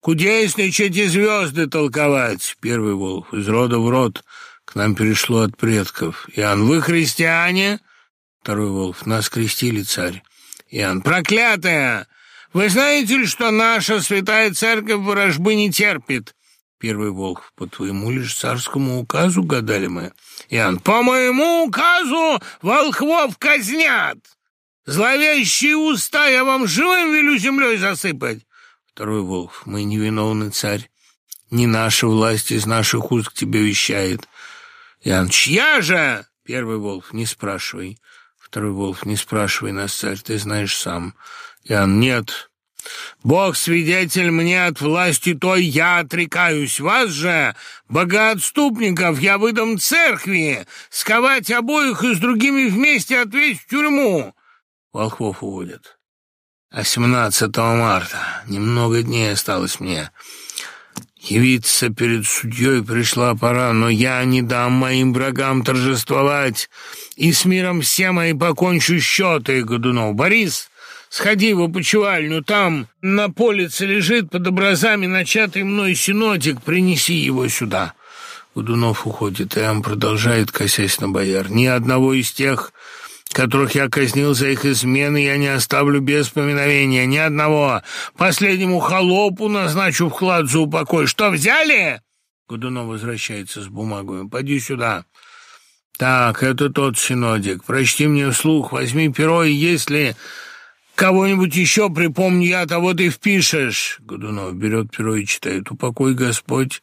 S1: кудесничать и звезды толковать? Первый волк. Из рода в род. К нам перешло от предков. Иоанн, вы христиане? Второй волк. Нас крестили, царь. Иоанн, проклятая! Вы знаете ли, что наша святая церковь ворожбы не терпит? Первый волк. По твоему лишь царскому указу гадали мы. Иоанн, по моему указу волхвов казнят. Зловещие уста я вам живым велю землей засыпать. Второй волк, мы невиновны, царь. Не наша власть из наших уст к тебе вещает. Иоанн, чья же? Первый волк, не спрашивай. Второй волк, не спрашивай нас, царь, ты знаешь сам. Иоанн, нет, Бог свидетель мне от власти той, я отрекаюсь. Вас же, богоотступников, я выдам церкви, сковать обоих и с другими вместе отвезть в тюрьму. Волхвов уводят. А 17 марта, немного дней осталось мне. Явиться перед судьей пришла пора, но я не дам моим врагам торжествовать, и с миром все мои покончу счеты, Годунов. Борис, Сходи в опочивальню, там на полице лежит под образами начатый мной синодик, принеси его сюда». Годунов уходит, и Ам продолжает, косясь на бояр. «Ни одного из тех, которых я казнил за их измены, я не оставлю без поминовения, ни одного. Последнему холопу назначу вклад за упокой. Что, взяли?» Годунов возвращается с бумагой. «Поди сюда». «Так, это тот синодик. Прочти мне вслух, возьми перо, и если Кого-нибудь еще припомню я, того ты впишешь. Годунов берет перо и читает. Упокой, Господь,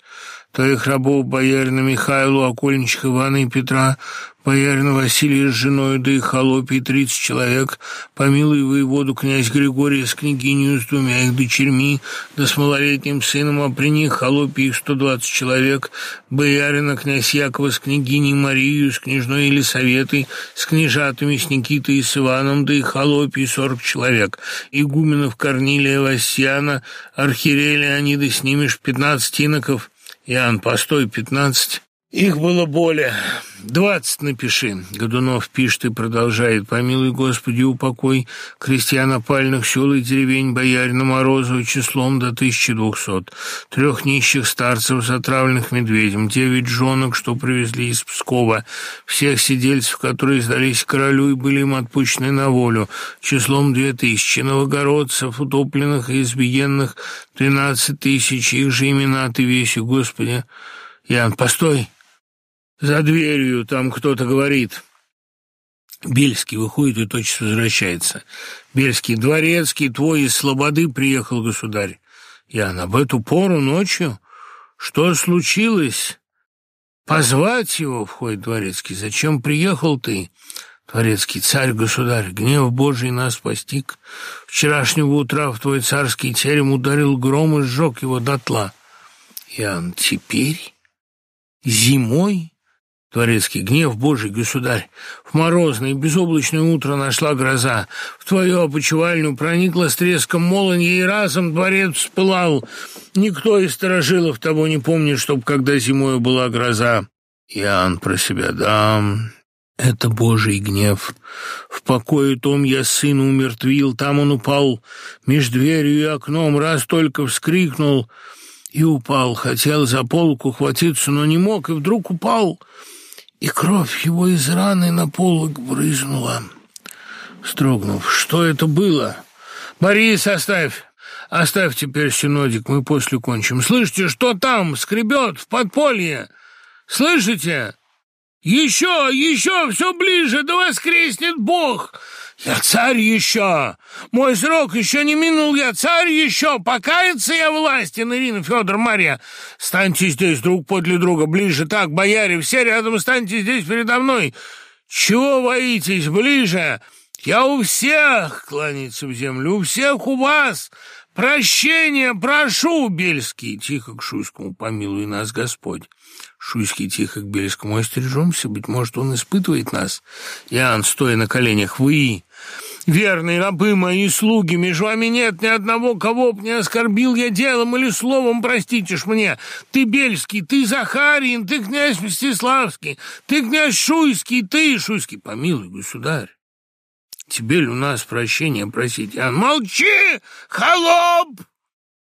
S1: твоих рабов боярина Михайлу, окольничка Ивана и Петра, боярина Василия с женой, да и холопий тридцать человек, помилуй воеводу князь Григория с княгинью, с двумя их дочерьми, да с малолетним сыном, а при них холопий сто двадцать человек, боярина князь Якова с княгиней Марию, с княжной Елисаветой, с княжатами, с Никитой и с Иваном, да и холопий сорок человек, игуменов Корнилия Васьяна, архиерея Леонида, с ними ж пятнадцать иноков, Иоанн, постой, пятнадцать. Их было более. Двадцать напиши. Годунов пишет и продолжает. Помилуй, Господи, упокой крестьян опальных сел и деревень боярина Морозова числом до тысячи двухсот. Трех нищих старцев, затравленных медведем, девять жонок, что привезли из Пскова, всех сидельцев, которые сдались королю и были им отпущены на волю, числом две тысячи, новогородцев, утопленных и избиенных, тринадцать тысяч, их же имена ты веси, Господи. Ян, постой! За дверью там кто-то говорит. Бельский выходит и тотчас возвращается. Бельский, дворецкий твой из Слободы приехал, государь. Ян, об эту пору ночью? Что случилось? Позвать его, входит дворецкий. Зачем приехал ты? Дворецкий, царь-государь, гнев Божий нас постиг. Вчерашнего утра в твой царский терем ударил гром и сжег его дотла. Ян, теперь? Зимой? Дворецкий, гнев Божий, государь, в морозное безоблачное утро нашла гроза, в твою опочивальню проникла с треском молонья, и разом дворец вспылал. Никто из сторожилов того не помнит, чтоб когда зимою была гроза. Иоанн про себя, да, это Божий гнев. В покое том я сына умертвил, там он упал между дверью и окном, раз только вскрикнул и упал, хотел за полку хватиться, но не мог, и вдруг упал — и кровь его из раны на полок брызнула. Строгнув, что это было? «Борис, оставь! Оставь теперь синодик, мы после кончим. Слышите, что там скребет в подполье? Слышите? Еще, еще, все ближе, да воскреснет Бог!» «Я царь еще! Мой срок еще не минул, я царь еще! Покаяться я власти, Ирина Федор Марья! Станьте здесь друг подле друга, ближе так, бояре, все рядом станьте здесь передо мной! Чего боитесь, ближе? Я у всех, кланяется в землю, у всех у вас! Прощения прошу, Бельский!» Тихо к Шуйскому, помилуй нас, Господь. Шуйский тихо к Бельскому остережемся, быть может, он испытывает нас. Иоанн, стоя на коленях, вы верные рабы мои слуги, между вами нет ни одного, кого б не оскорбил я делом или словом, простите ж мне. Ты Бельский, ты Захарин, ты князь Мстиславский, ты князь Шуйский, ты, Шуйский, помилуй, государь. Тебе ли у нас прощения просить? А молчи, холоп!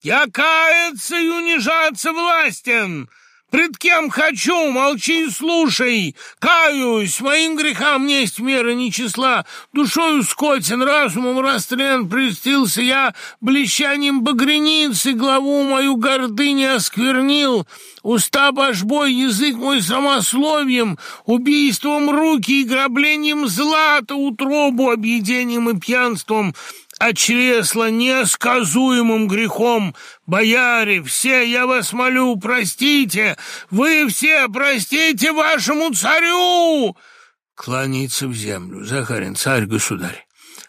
S1: Я каяться и унижаться властен!» Пред кем хочу, молчи и слушай. Каюсь, моим грехам несть меры ни числа. Душою скотен, разумом растрен, престился я, блещанием багреницы, главу мою гордыни осквернил. Уста божбой, язык мой самословием, убийством руки и граблением злата, утробу, объедением и пьянством — а чресло несказуемым грехом. Бояре, все, я вас молю, простите, вы все простите вашему царю!» Кланяется в землю. Захарин, царь-государь.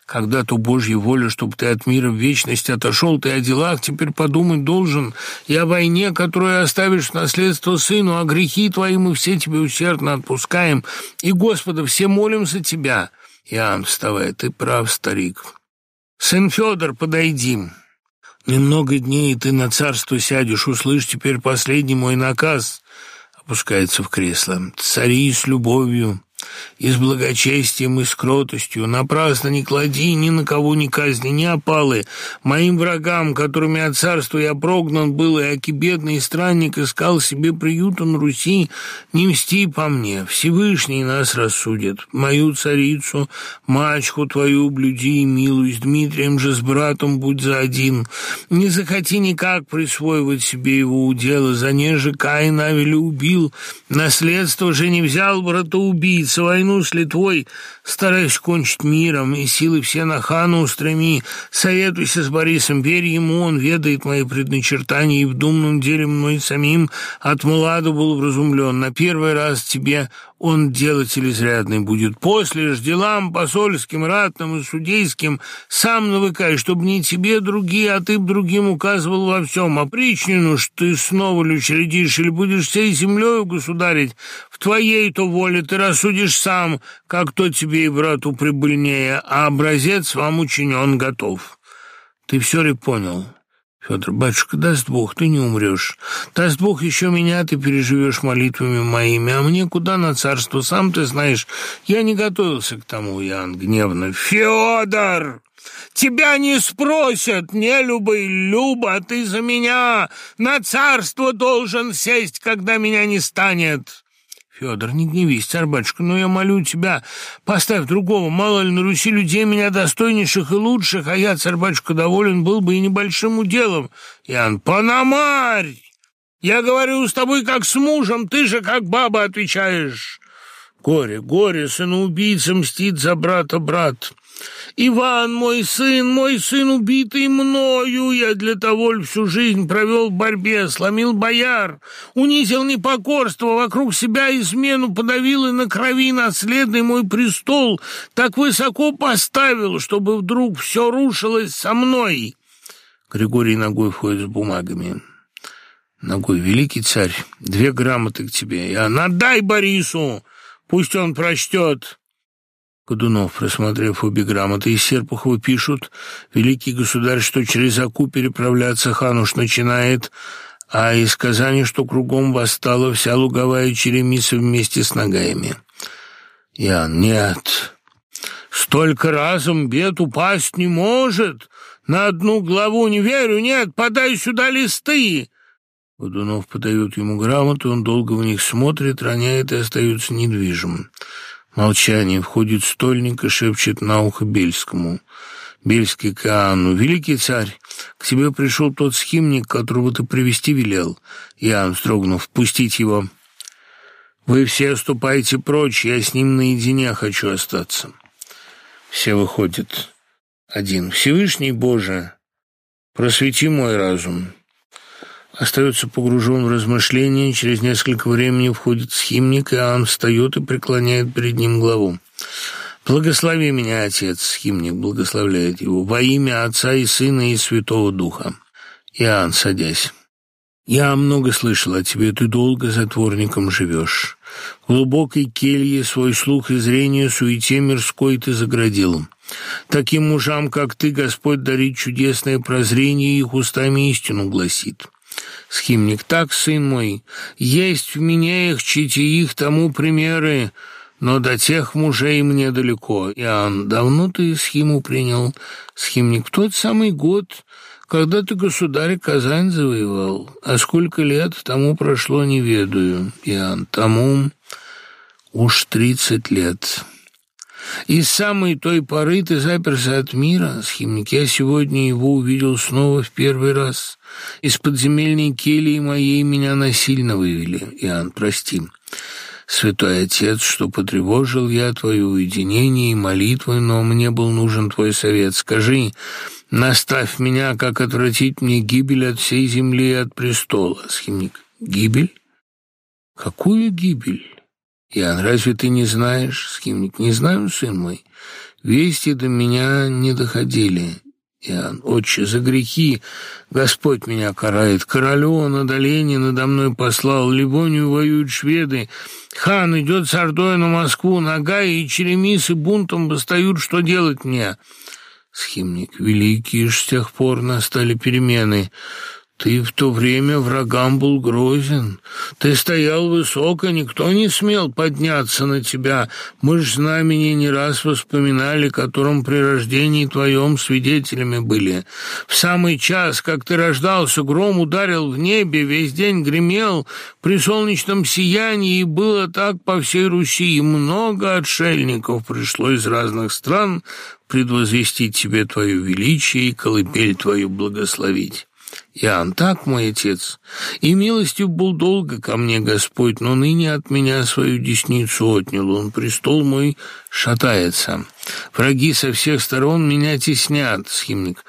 S1: Когда-то Божья воля, чтобы ты от мира в вечность отошел, ты о делах теперь подумать должен, и о войне, которую оставишь в наследство сыну, а грехи твои мы все тебе усердно отпускаем, и, Господа, все молимся тебя. Иоанн, вставай, ты прав, старик. «Сын Федор, подойди. Немного дней, и ты на царство сядешь. Услышь теперь последний мой наказ». Опускается в кресло. «Цари с любовью, и с благочестием, и с кротостью. Напрасно не клади ни на кого ни казни, ни опалы. Моим врагам, которыми от царства я прогнан был, и аки бедный странник искал себе приюта на Руси, не мсти по мне. Всевышний нас рассудит. Мою царицу, мачху твою, блюди и милуй, с Дмитрием же с братом будь за один. Не захоти никак присвоивать себе его удела, за неже Каин Авеля убил, наследство же не взял брата убийца, войну с Литвой, стараясь кончить миром, и силы все на хану устреми. Советуйся с Борисом, верь ему, он ведает мои предначертания, и в думном деле мной самим от млада был вразумлен. На первый раз тебе он делатель изрядный будет. После ж делам посольским, ратным и судейским сам навыкай, чтобы не тебе другие, а ты б другим указывал во всем. А причину ж ты снова ли учредишь или будешь всей землею государить, в твоей-то воле ты рассудишь сам, как то тебе и брату прибыльнее, а образец вам учинен готов. Ты все ли понял?» Федор, батюшка, даст Бог, ты не умрешь. Даст Бог, еще меня ты переживешь молитвами моими, а мне куда на царство, сам ты знаешь, я не готовился к тому, Иоанн, гневно. Федор! Тебя не спросят, не любо ль, любо, ты за меня на царство должен сесть, когда меня не станет. Федор, не гневись, царь-батюшка, но я молю тебя, поставь другого, мало ли на Руси людей меня достойнейших и лучших, а я, царь-батюшка, доволен был бы и небольшим уделом. Ян, Пономарь! Я говорю с тобой как с мужем, ты же как баба отвечаешь. Горе, горе, сыноубийца мстит за брата брат. Иван, мой сын, мой сын, убитый мною, я для того всю жизнь провел в борьбе, сломил бояр, унизил непокорство, вокруг себя измену подавил и на крови наследный мой престол так высоко поставил, чтобы вдруг все рушилось со мной. Григорий ногой входит с бумагами. Ногой, великий царь, две грамоты к тебе. Я надай Борису, пусть он прочтет. Годунов, просмотрев обе грамоты, из Серпухова пишут, великий государь, что через Аку переправляться хан уж начинает, а из Казани, что кругом восстала вся луговая черемиса вместе с ногаями. Ян, нет, столько разом бед упасть не может, на одну главу не верю, нет, подай сюда листы. Годунов подает ему грамоту, он долго в них смотрит, роняет и остается недвижимым. Молчание. Входит стольник и шепчет на ухо Бельскому. Бельский к Иоанну. «Великий царь, к тебе пришел тот схимник, которого ты привести велел». Иоанн, вздрогнув, «Пустить его». «Вы все ступайте прочь, я с ним наедине хочу остаться». Все выходят. Один. «Всевышний Боже, просвети мой разум» остается погружен в размышления, через несколько времени входит схимник, и Иоанн встает и преклоняет перед ним главу. «Благослови меня, Отец!» — схимник благословляет его. «Во имя Отца и Сына и Святого Духа!» Иоанн, садясь. «Я много слышал о тебе, ты долго затворником живешь. В глубокой келье свой слух и зрение суете мирской ты заградил. Таким мужам, как ты, Господь дарит чудесное прозрение, их устами истину гласит. Схимник, так, сын мой, есть в меня их читиих тому примеры, но до тех мужей мне далеко. Иоанн, давно ты схиму принял? Схимник, в тот самый год, когда ты, государь, Казань завоевал. А сколько лет тому прошло, не ведаю. Иоанн, тому уж тридцать лет». И с самой той поры ты заперся от мира, схимник. Я сегодня его увидел снова в первый раз. Из подземельной кельи моей меня насильно вывели. Иоанн, прости. Святой Отец, что потревожил я твое уединение и молитвы, но мне был нужен твой совет. Скажи, наставь меня, как отвратить мне гибель от всей земли и от престола. Схимник, гибель? Какую гибель? Ян, разве ты не знаешь, Скимник? Не знаю, сын мой. Вести до меня не доходили. Иоанн, отче, за грехи Господь меня карает. Королю он одоление надо мной послал, Ливонию воюют шведы. Хан идет с Ордой на Москву, Нога и Черемисы бунтом восстают, что делать мне? Схимник, великие ж с тех пор настали перемены. Ты в то время врагам был грозен. Ты стоял высоко, никто не смел подняться на тебя. Мы ж знамени не раз воспоминали, которым при рождении твоем свидетелями были. В самый час, как ты рождался, гром ударил в небе, весь день гремел при солнечном сиянии, и было так по всей Руси, и много отшельников пришло из разных стран предвозвестить тебе твое величие и колыбель твою благословить. Иоанн, так, мой отец, и милостив был долго ко мне Господь, но ныне от меня свою десницу отнял, он престол мой шатается. Враги со всех сторон меня теснят, схимник.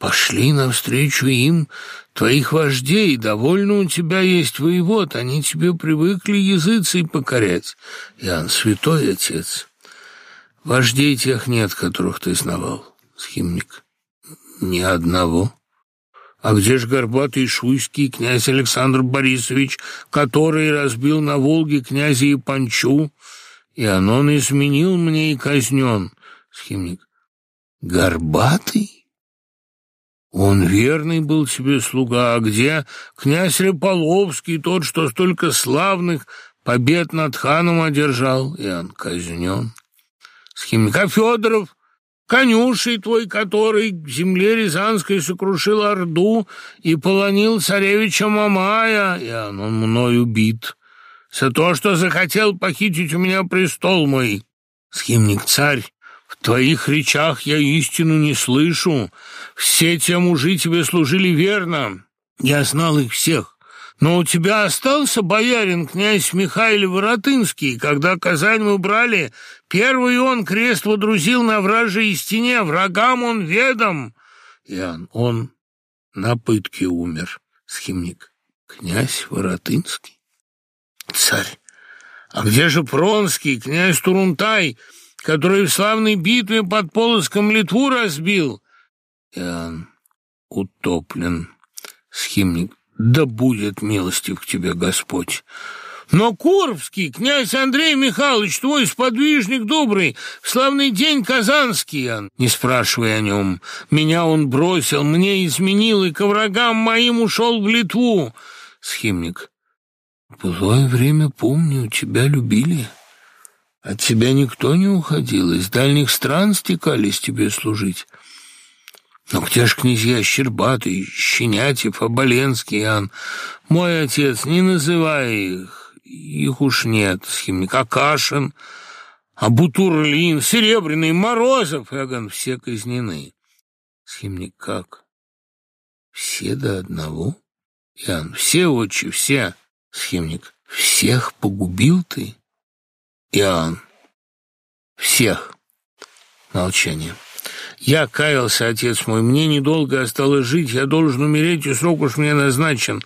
S1: Пошли навстречу им, твоих вождей, довольно у тебя есть воевод, они тебе привыкли языцей покорять. Иоанн, святой отец, вождей тех нет, которых ты знавал, схимник. Ни одного. А где ж горбатый шуйский князь Александр Борисович, который разбил на Волге князя Япончу, и он изменил мне и казнен? Схимник. Горбатый? Он верный был тебе слуга, а где князь Реполовский, тот, что столько славных побед над ханом одержал, и он казнен? Схимник. А Федоров? Конюшей твой, который к земле Рязанской сокрушил Орду и полонил царевича Мамая, и он мной убит, за то, что захотел похитить у меня престол мой. Схимник царь, в твоих речах я истину не слышу, все те мужи тебе служили верно, я знал их всех. Но у тебя остался боярин князь Михаил Воротынский, когда Казань мы брали, первый он крест водрузил на вражьей стене, врагам он ведом. Иоанн, он на пытке умер, схимник. Князь Воротынский? Царь, а где же Пронский, князь Турунтай, который в славной битве под Полоском Литву разбил? Иоанн, утоплен, схимник. Да будет милостив к тебе Господь. Но Куровский, князь Андрей Михайлович, твой сподвижник добрый, славный день казанский, он, не спрашивай о нем. Меня он бросил, мне изменил и ко врагам моим ушел в Литву. Схимник. В былое время, помню, тебя любили. От тебя никто не уходил, из дальних стран стекались тебе служить. Но где ж князья Щербатый, Щенятев, Оболенский, Ан? Мой отец, не называй их, их уж нет, схимник Акашин, Абутурлин, Серебряный, Морозов, Эгон, все казнены. Схимник как? Все до одного? Иоанн, все, отче, все. Схимник, всех погубил ты? Иоанн, всех. Молчание. Я каялся, отец мой, мне недолго осталось жить, я должен умереть, и срок уж мне назначен.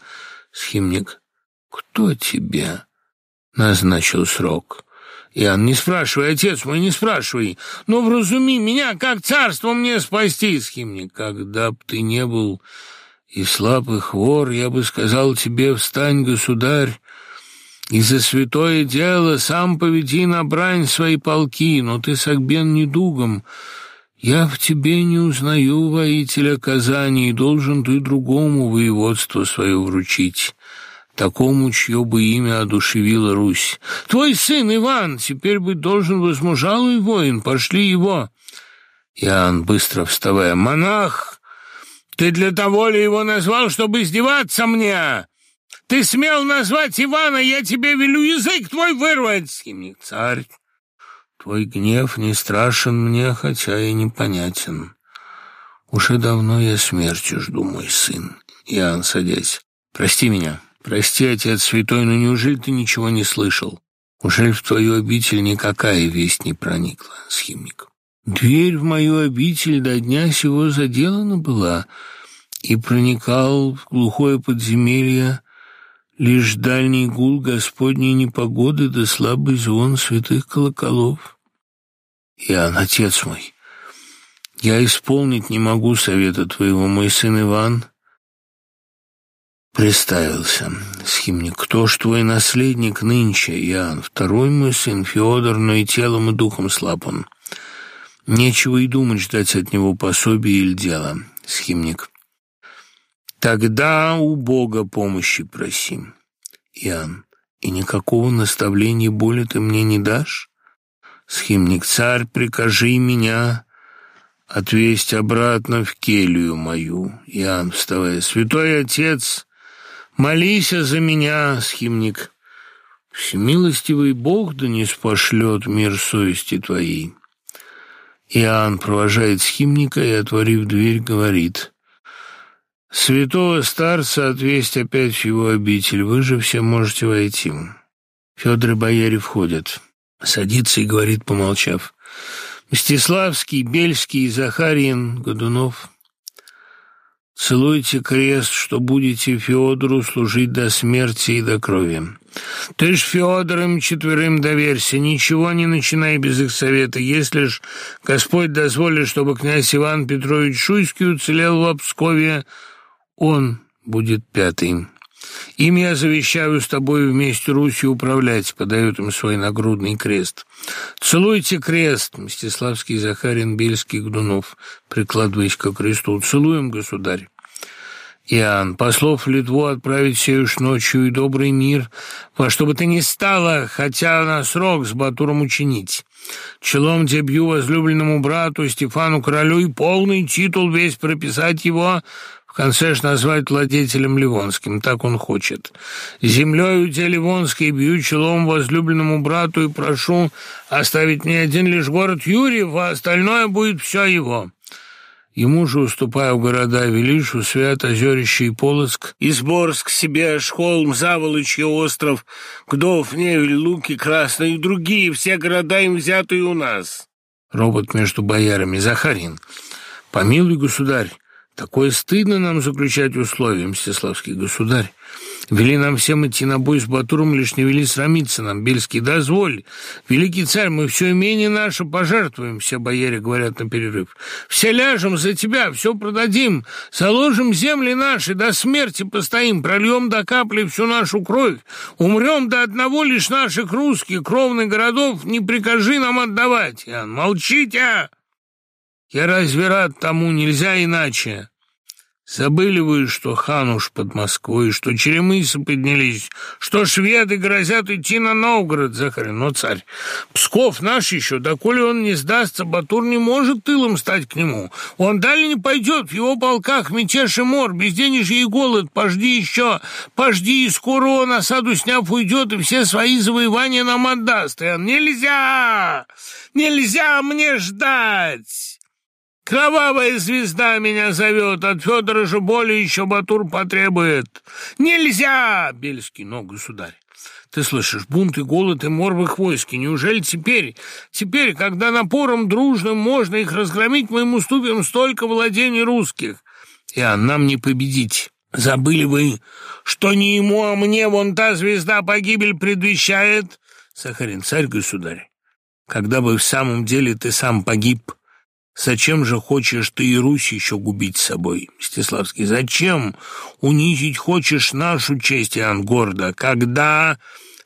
S1: Схимник, кто тебе назначил срок? Иоанн, не спрашивай, отец мой, не спрашивай, но вразуми меня, как царство мне спасти, Схимник, когда б ты не был и слаб, и хвор, я бы сказал тебе, встань, государь, и за святое дело сам поведи на брань свои полки, но ты согбен недугом, я в тебе не узнаю воителя Казани, и должен ты другому воеводство свое вручить, такому, чье бы имя одушевило Русь. Твой сын Иван теперь быть должен возмужалый воин, пошли его. Иоанн, быстро вставая, монах, ты для того ли его назвал, чтобы издеваться мне? Ты смел назвать Ивана, я тебе велю язык твой вырвать, схимник царь. Твой гнев не страшен мне, хотя и непонятен. Уже давно я смерти жду, мой сын. Иоанн, садясь. Прости меня. Прости, отец святой, но неужели ты ничего не слышал? Ужель в твою обитель никакая весть не проникла, схимник? Дверь в мою обитель до дня сего заделана была, и проникал в глухое подземелье лишь дальний гул Господней непогоды да слабый звон святых колоколов. Иоанн, отец мой, я исполнить не могу совета твоего, мой сын Иван. Представился схимник. Кто ж твой наследник нынче, Иоанн? Второй мой сын Феодор, но и телом, и духом слаб он. Нечего и думать ждать от него пособия или дела. Схимник. Тогда у Бога помощи просим. Иоанн. И никакого наставления боли ты мне не дашь? Схимник, царь, прикажи меня отвесть обратно в келью мою. Иоанн, вставая, святой отец, молись за меня, схимник. Всемилостивый Бог да не спошлет мир совести твоей. Иоанн провожает схимника и, отворив дверь, говорит, Святого старца отвесть опять в его обитель, вы же все можете войти. Федор и бояре входят. Садится и говорит, помолчав. Мстиславский, Бельский, Захарин, Годунов. Целуйте крест, что будете Феодору служить до смерти и до крови. Ты ж Феодором четверым доверься, ничего не начинай без их совета, если ж Господь дозволит, чтобы князь Иван Петрович Шуйский уцелел в Обскове, он будет пятым. Им я завещаю с тобой вместе Русью управлять, подает им свой нагрудный крест. Целуйте крест, Мстиславский, Захарин, Бельский, Гдунов, прикладываясь к кресту. Целуем, государь. Иоанн, послов в Литву отправить сеюш ночью и добрый мир, во что бы то ни стало, хотя на срок с Батуром учинить. Челом дебью возлюбленному брату Стефану Королю и полный титул весь прописать его, в назвать владетелем Ливонским, так он хочет. Землею те Ливонской бью челом возлюбленному брату и прошу оставить мне один лишь город Юрьев, а остальное будет все его. Ему же, уступая в города Велишу, Свят, Озерище и Полоцк, Изборск, Себеж, Холм, Заволочье, Остров, Гдов, Невель, Луки, Красный и другие, все города им взятые у нас. Робот между боярами Захарин. Помилуй, государь, Такое стыдно нам заключать условия, Мстиславский государь. Вели нам всем идти на бой с Батуром, лишь не вели срамиться нам, Бельский, дозволь. Великий царь, мы все имение наше пожертвуем, все бояре говорят на перерыв. Все ляжем за тебя, все продадим, заложим земли наши, до смерти постоим, прольем до капли всю нашу кровь, умрем до одного лишь наших русских, кровных городов, не прикажи нам отдавать. Ян, молчите! Я разве рад тому, нельзя иначе. Забыли вы, что хан уж под Москвой, что черемысы поднялись, что шведы грозят идти на Новгород, Захарин, но царь. Псков наш еще, доколе он не сдастся, Батур не может тылом стать к нему. Он далее не пойдет, в его полках мятеж и мор, безденежье и голод, пожди еще, пожди, и скоро он, осаду сняв, уйдет, и все свои завоевания нам отдаст. И нельзя, нельзя мне ждать!» Кровавая звезда меня зовет, от Федора же боли еще Батур потребует. Нельзя, Бельский, но, государь, ты слышишь, бунт и голод и мор в их войске. Неужели теперь, теперь, когда напором дружным можно их разгромить, мы им уступим столько владений русских? И а нам не победить. Забыли вы, что не ему, а мне вон та звезда погибель предвещает? Сахарин, царь-государь, когда бы в самом деле ты сам погиб, Зачем же хочешь ты и Русь еще губить собой, Мстиславский? Зачем унизить хочешь нашу честь, Иоанн Гордо? Когда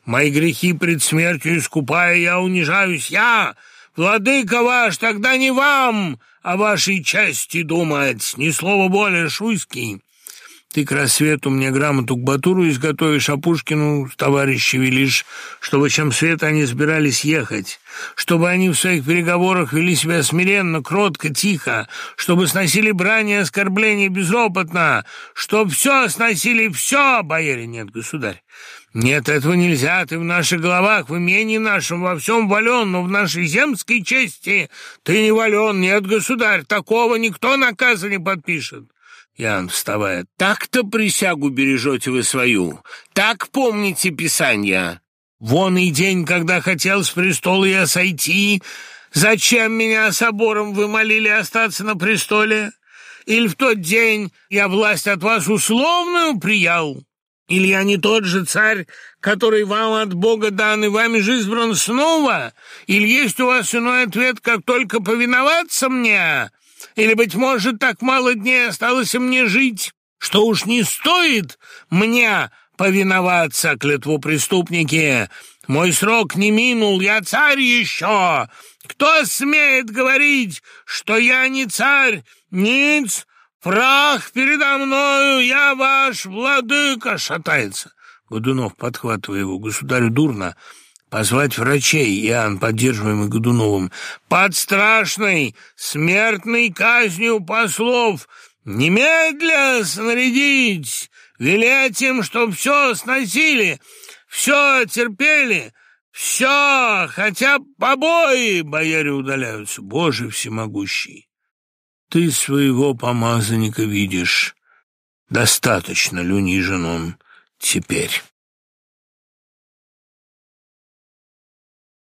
S1: мои грехи пред смертью искупая, я унижаюсь, я, владыка ваш, тогда не вам о вашей чести думать, ни слова более, Шуйский. Ты к рассвету мне грамоту к Батуру изготовишь, а Пушкину товарищи велишь, чтобы чем свет они собирались ехать, чтобы они в своих переговорах вели себя смиренно, кротко, тихо, чтобы сносили брани и оскорбления безропотно, чтоб все сносили, все, бояре, нет, государь. Нет, этого нельзя, ты в наших головах, в имении нашем, во всем вален, но в нашей земской чести ты не вален, нет, государь, такого никто наказа не подпишет. Ян, вставая, так-то присягу бережете вы свою, так помните Писание. Вон и день, когда хотел с престола я сойти, зачем меня собором вы молили остаться на престоле? Или в тот день я власть от вас условную приял? Или я не тот же царь, который вам от Бога дан и вами же избран снова? Или есть у вас иной ответ, как только повиноваться мне?» Или, быть может, так мало дней осталось мне жить, что уж не стоит мне повиноваться клятву преступники. Мой срок не минул, я царь еще. Кто смеет говорить, что я не царь? Ниц, прах передо мною, я ваш владыка, шатается. Годунов, подхватывая его, государю дурно, Позвать врачей, Иоанн, поддерживаемый Годуновым, под страшной смертной казнью послов, немедля снарядить, велеть им, чтоб все сносили, все терпели, все, хотя побои, бояре удаляются, Боже всемогущий. Ты своего помазанника видишь, Достаточно ли унижен он теперь?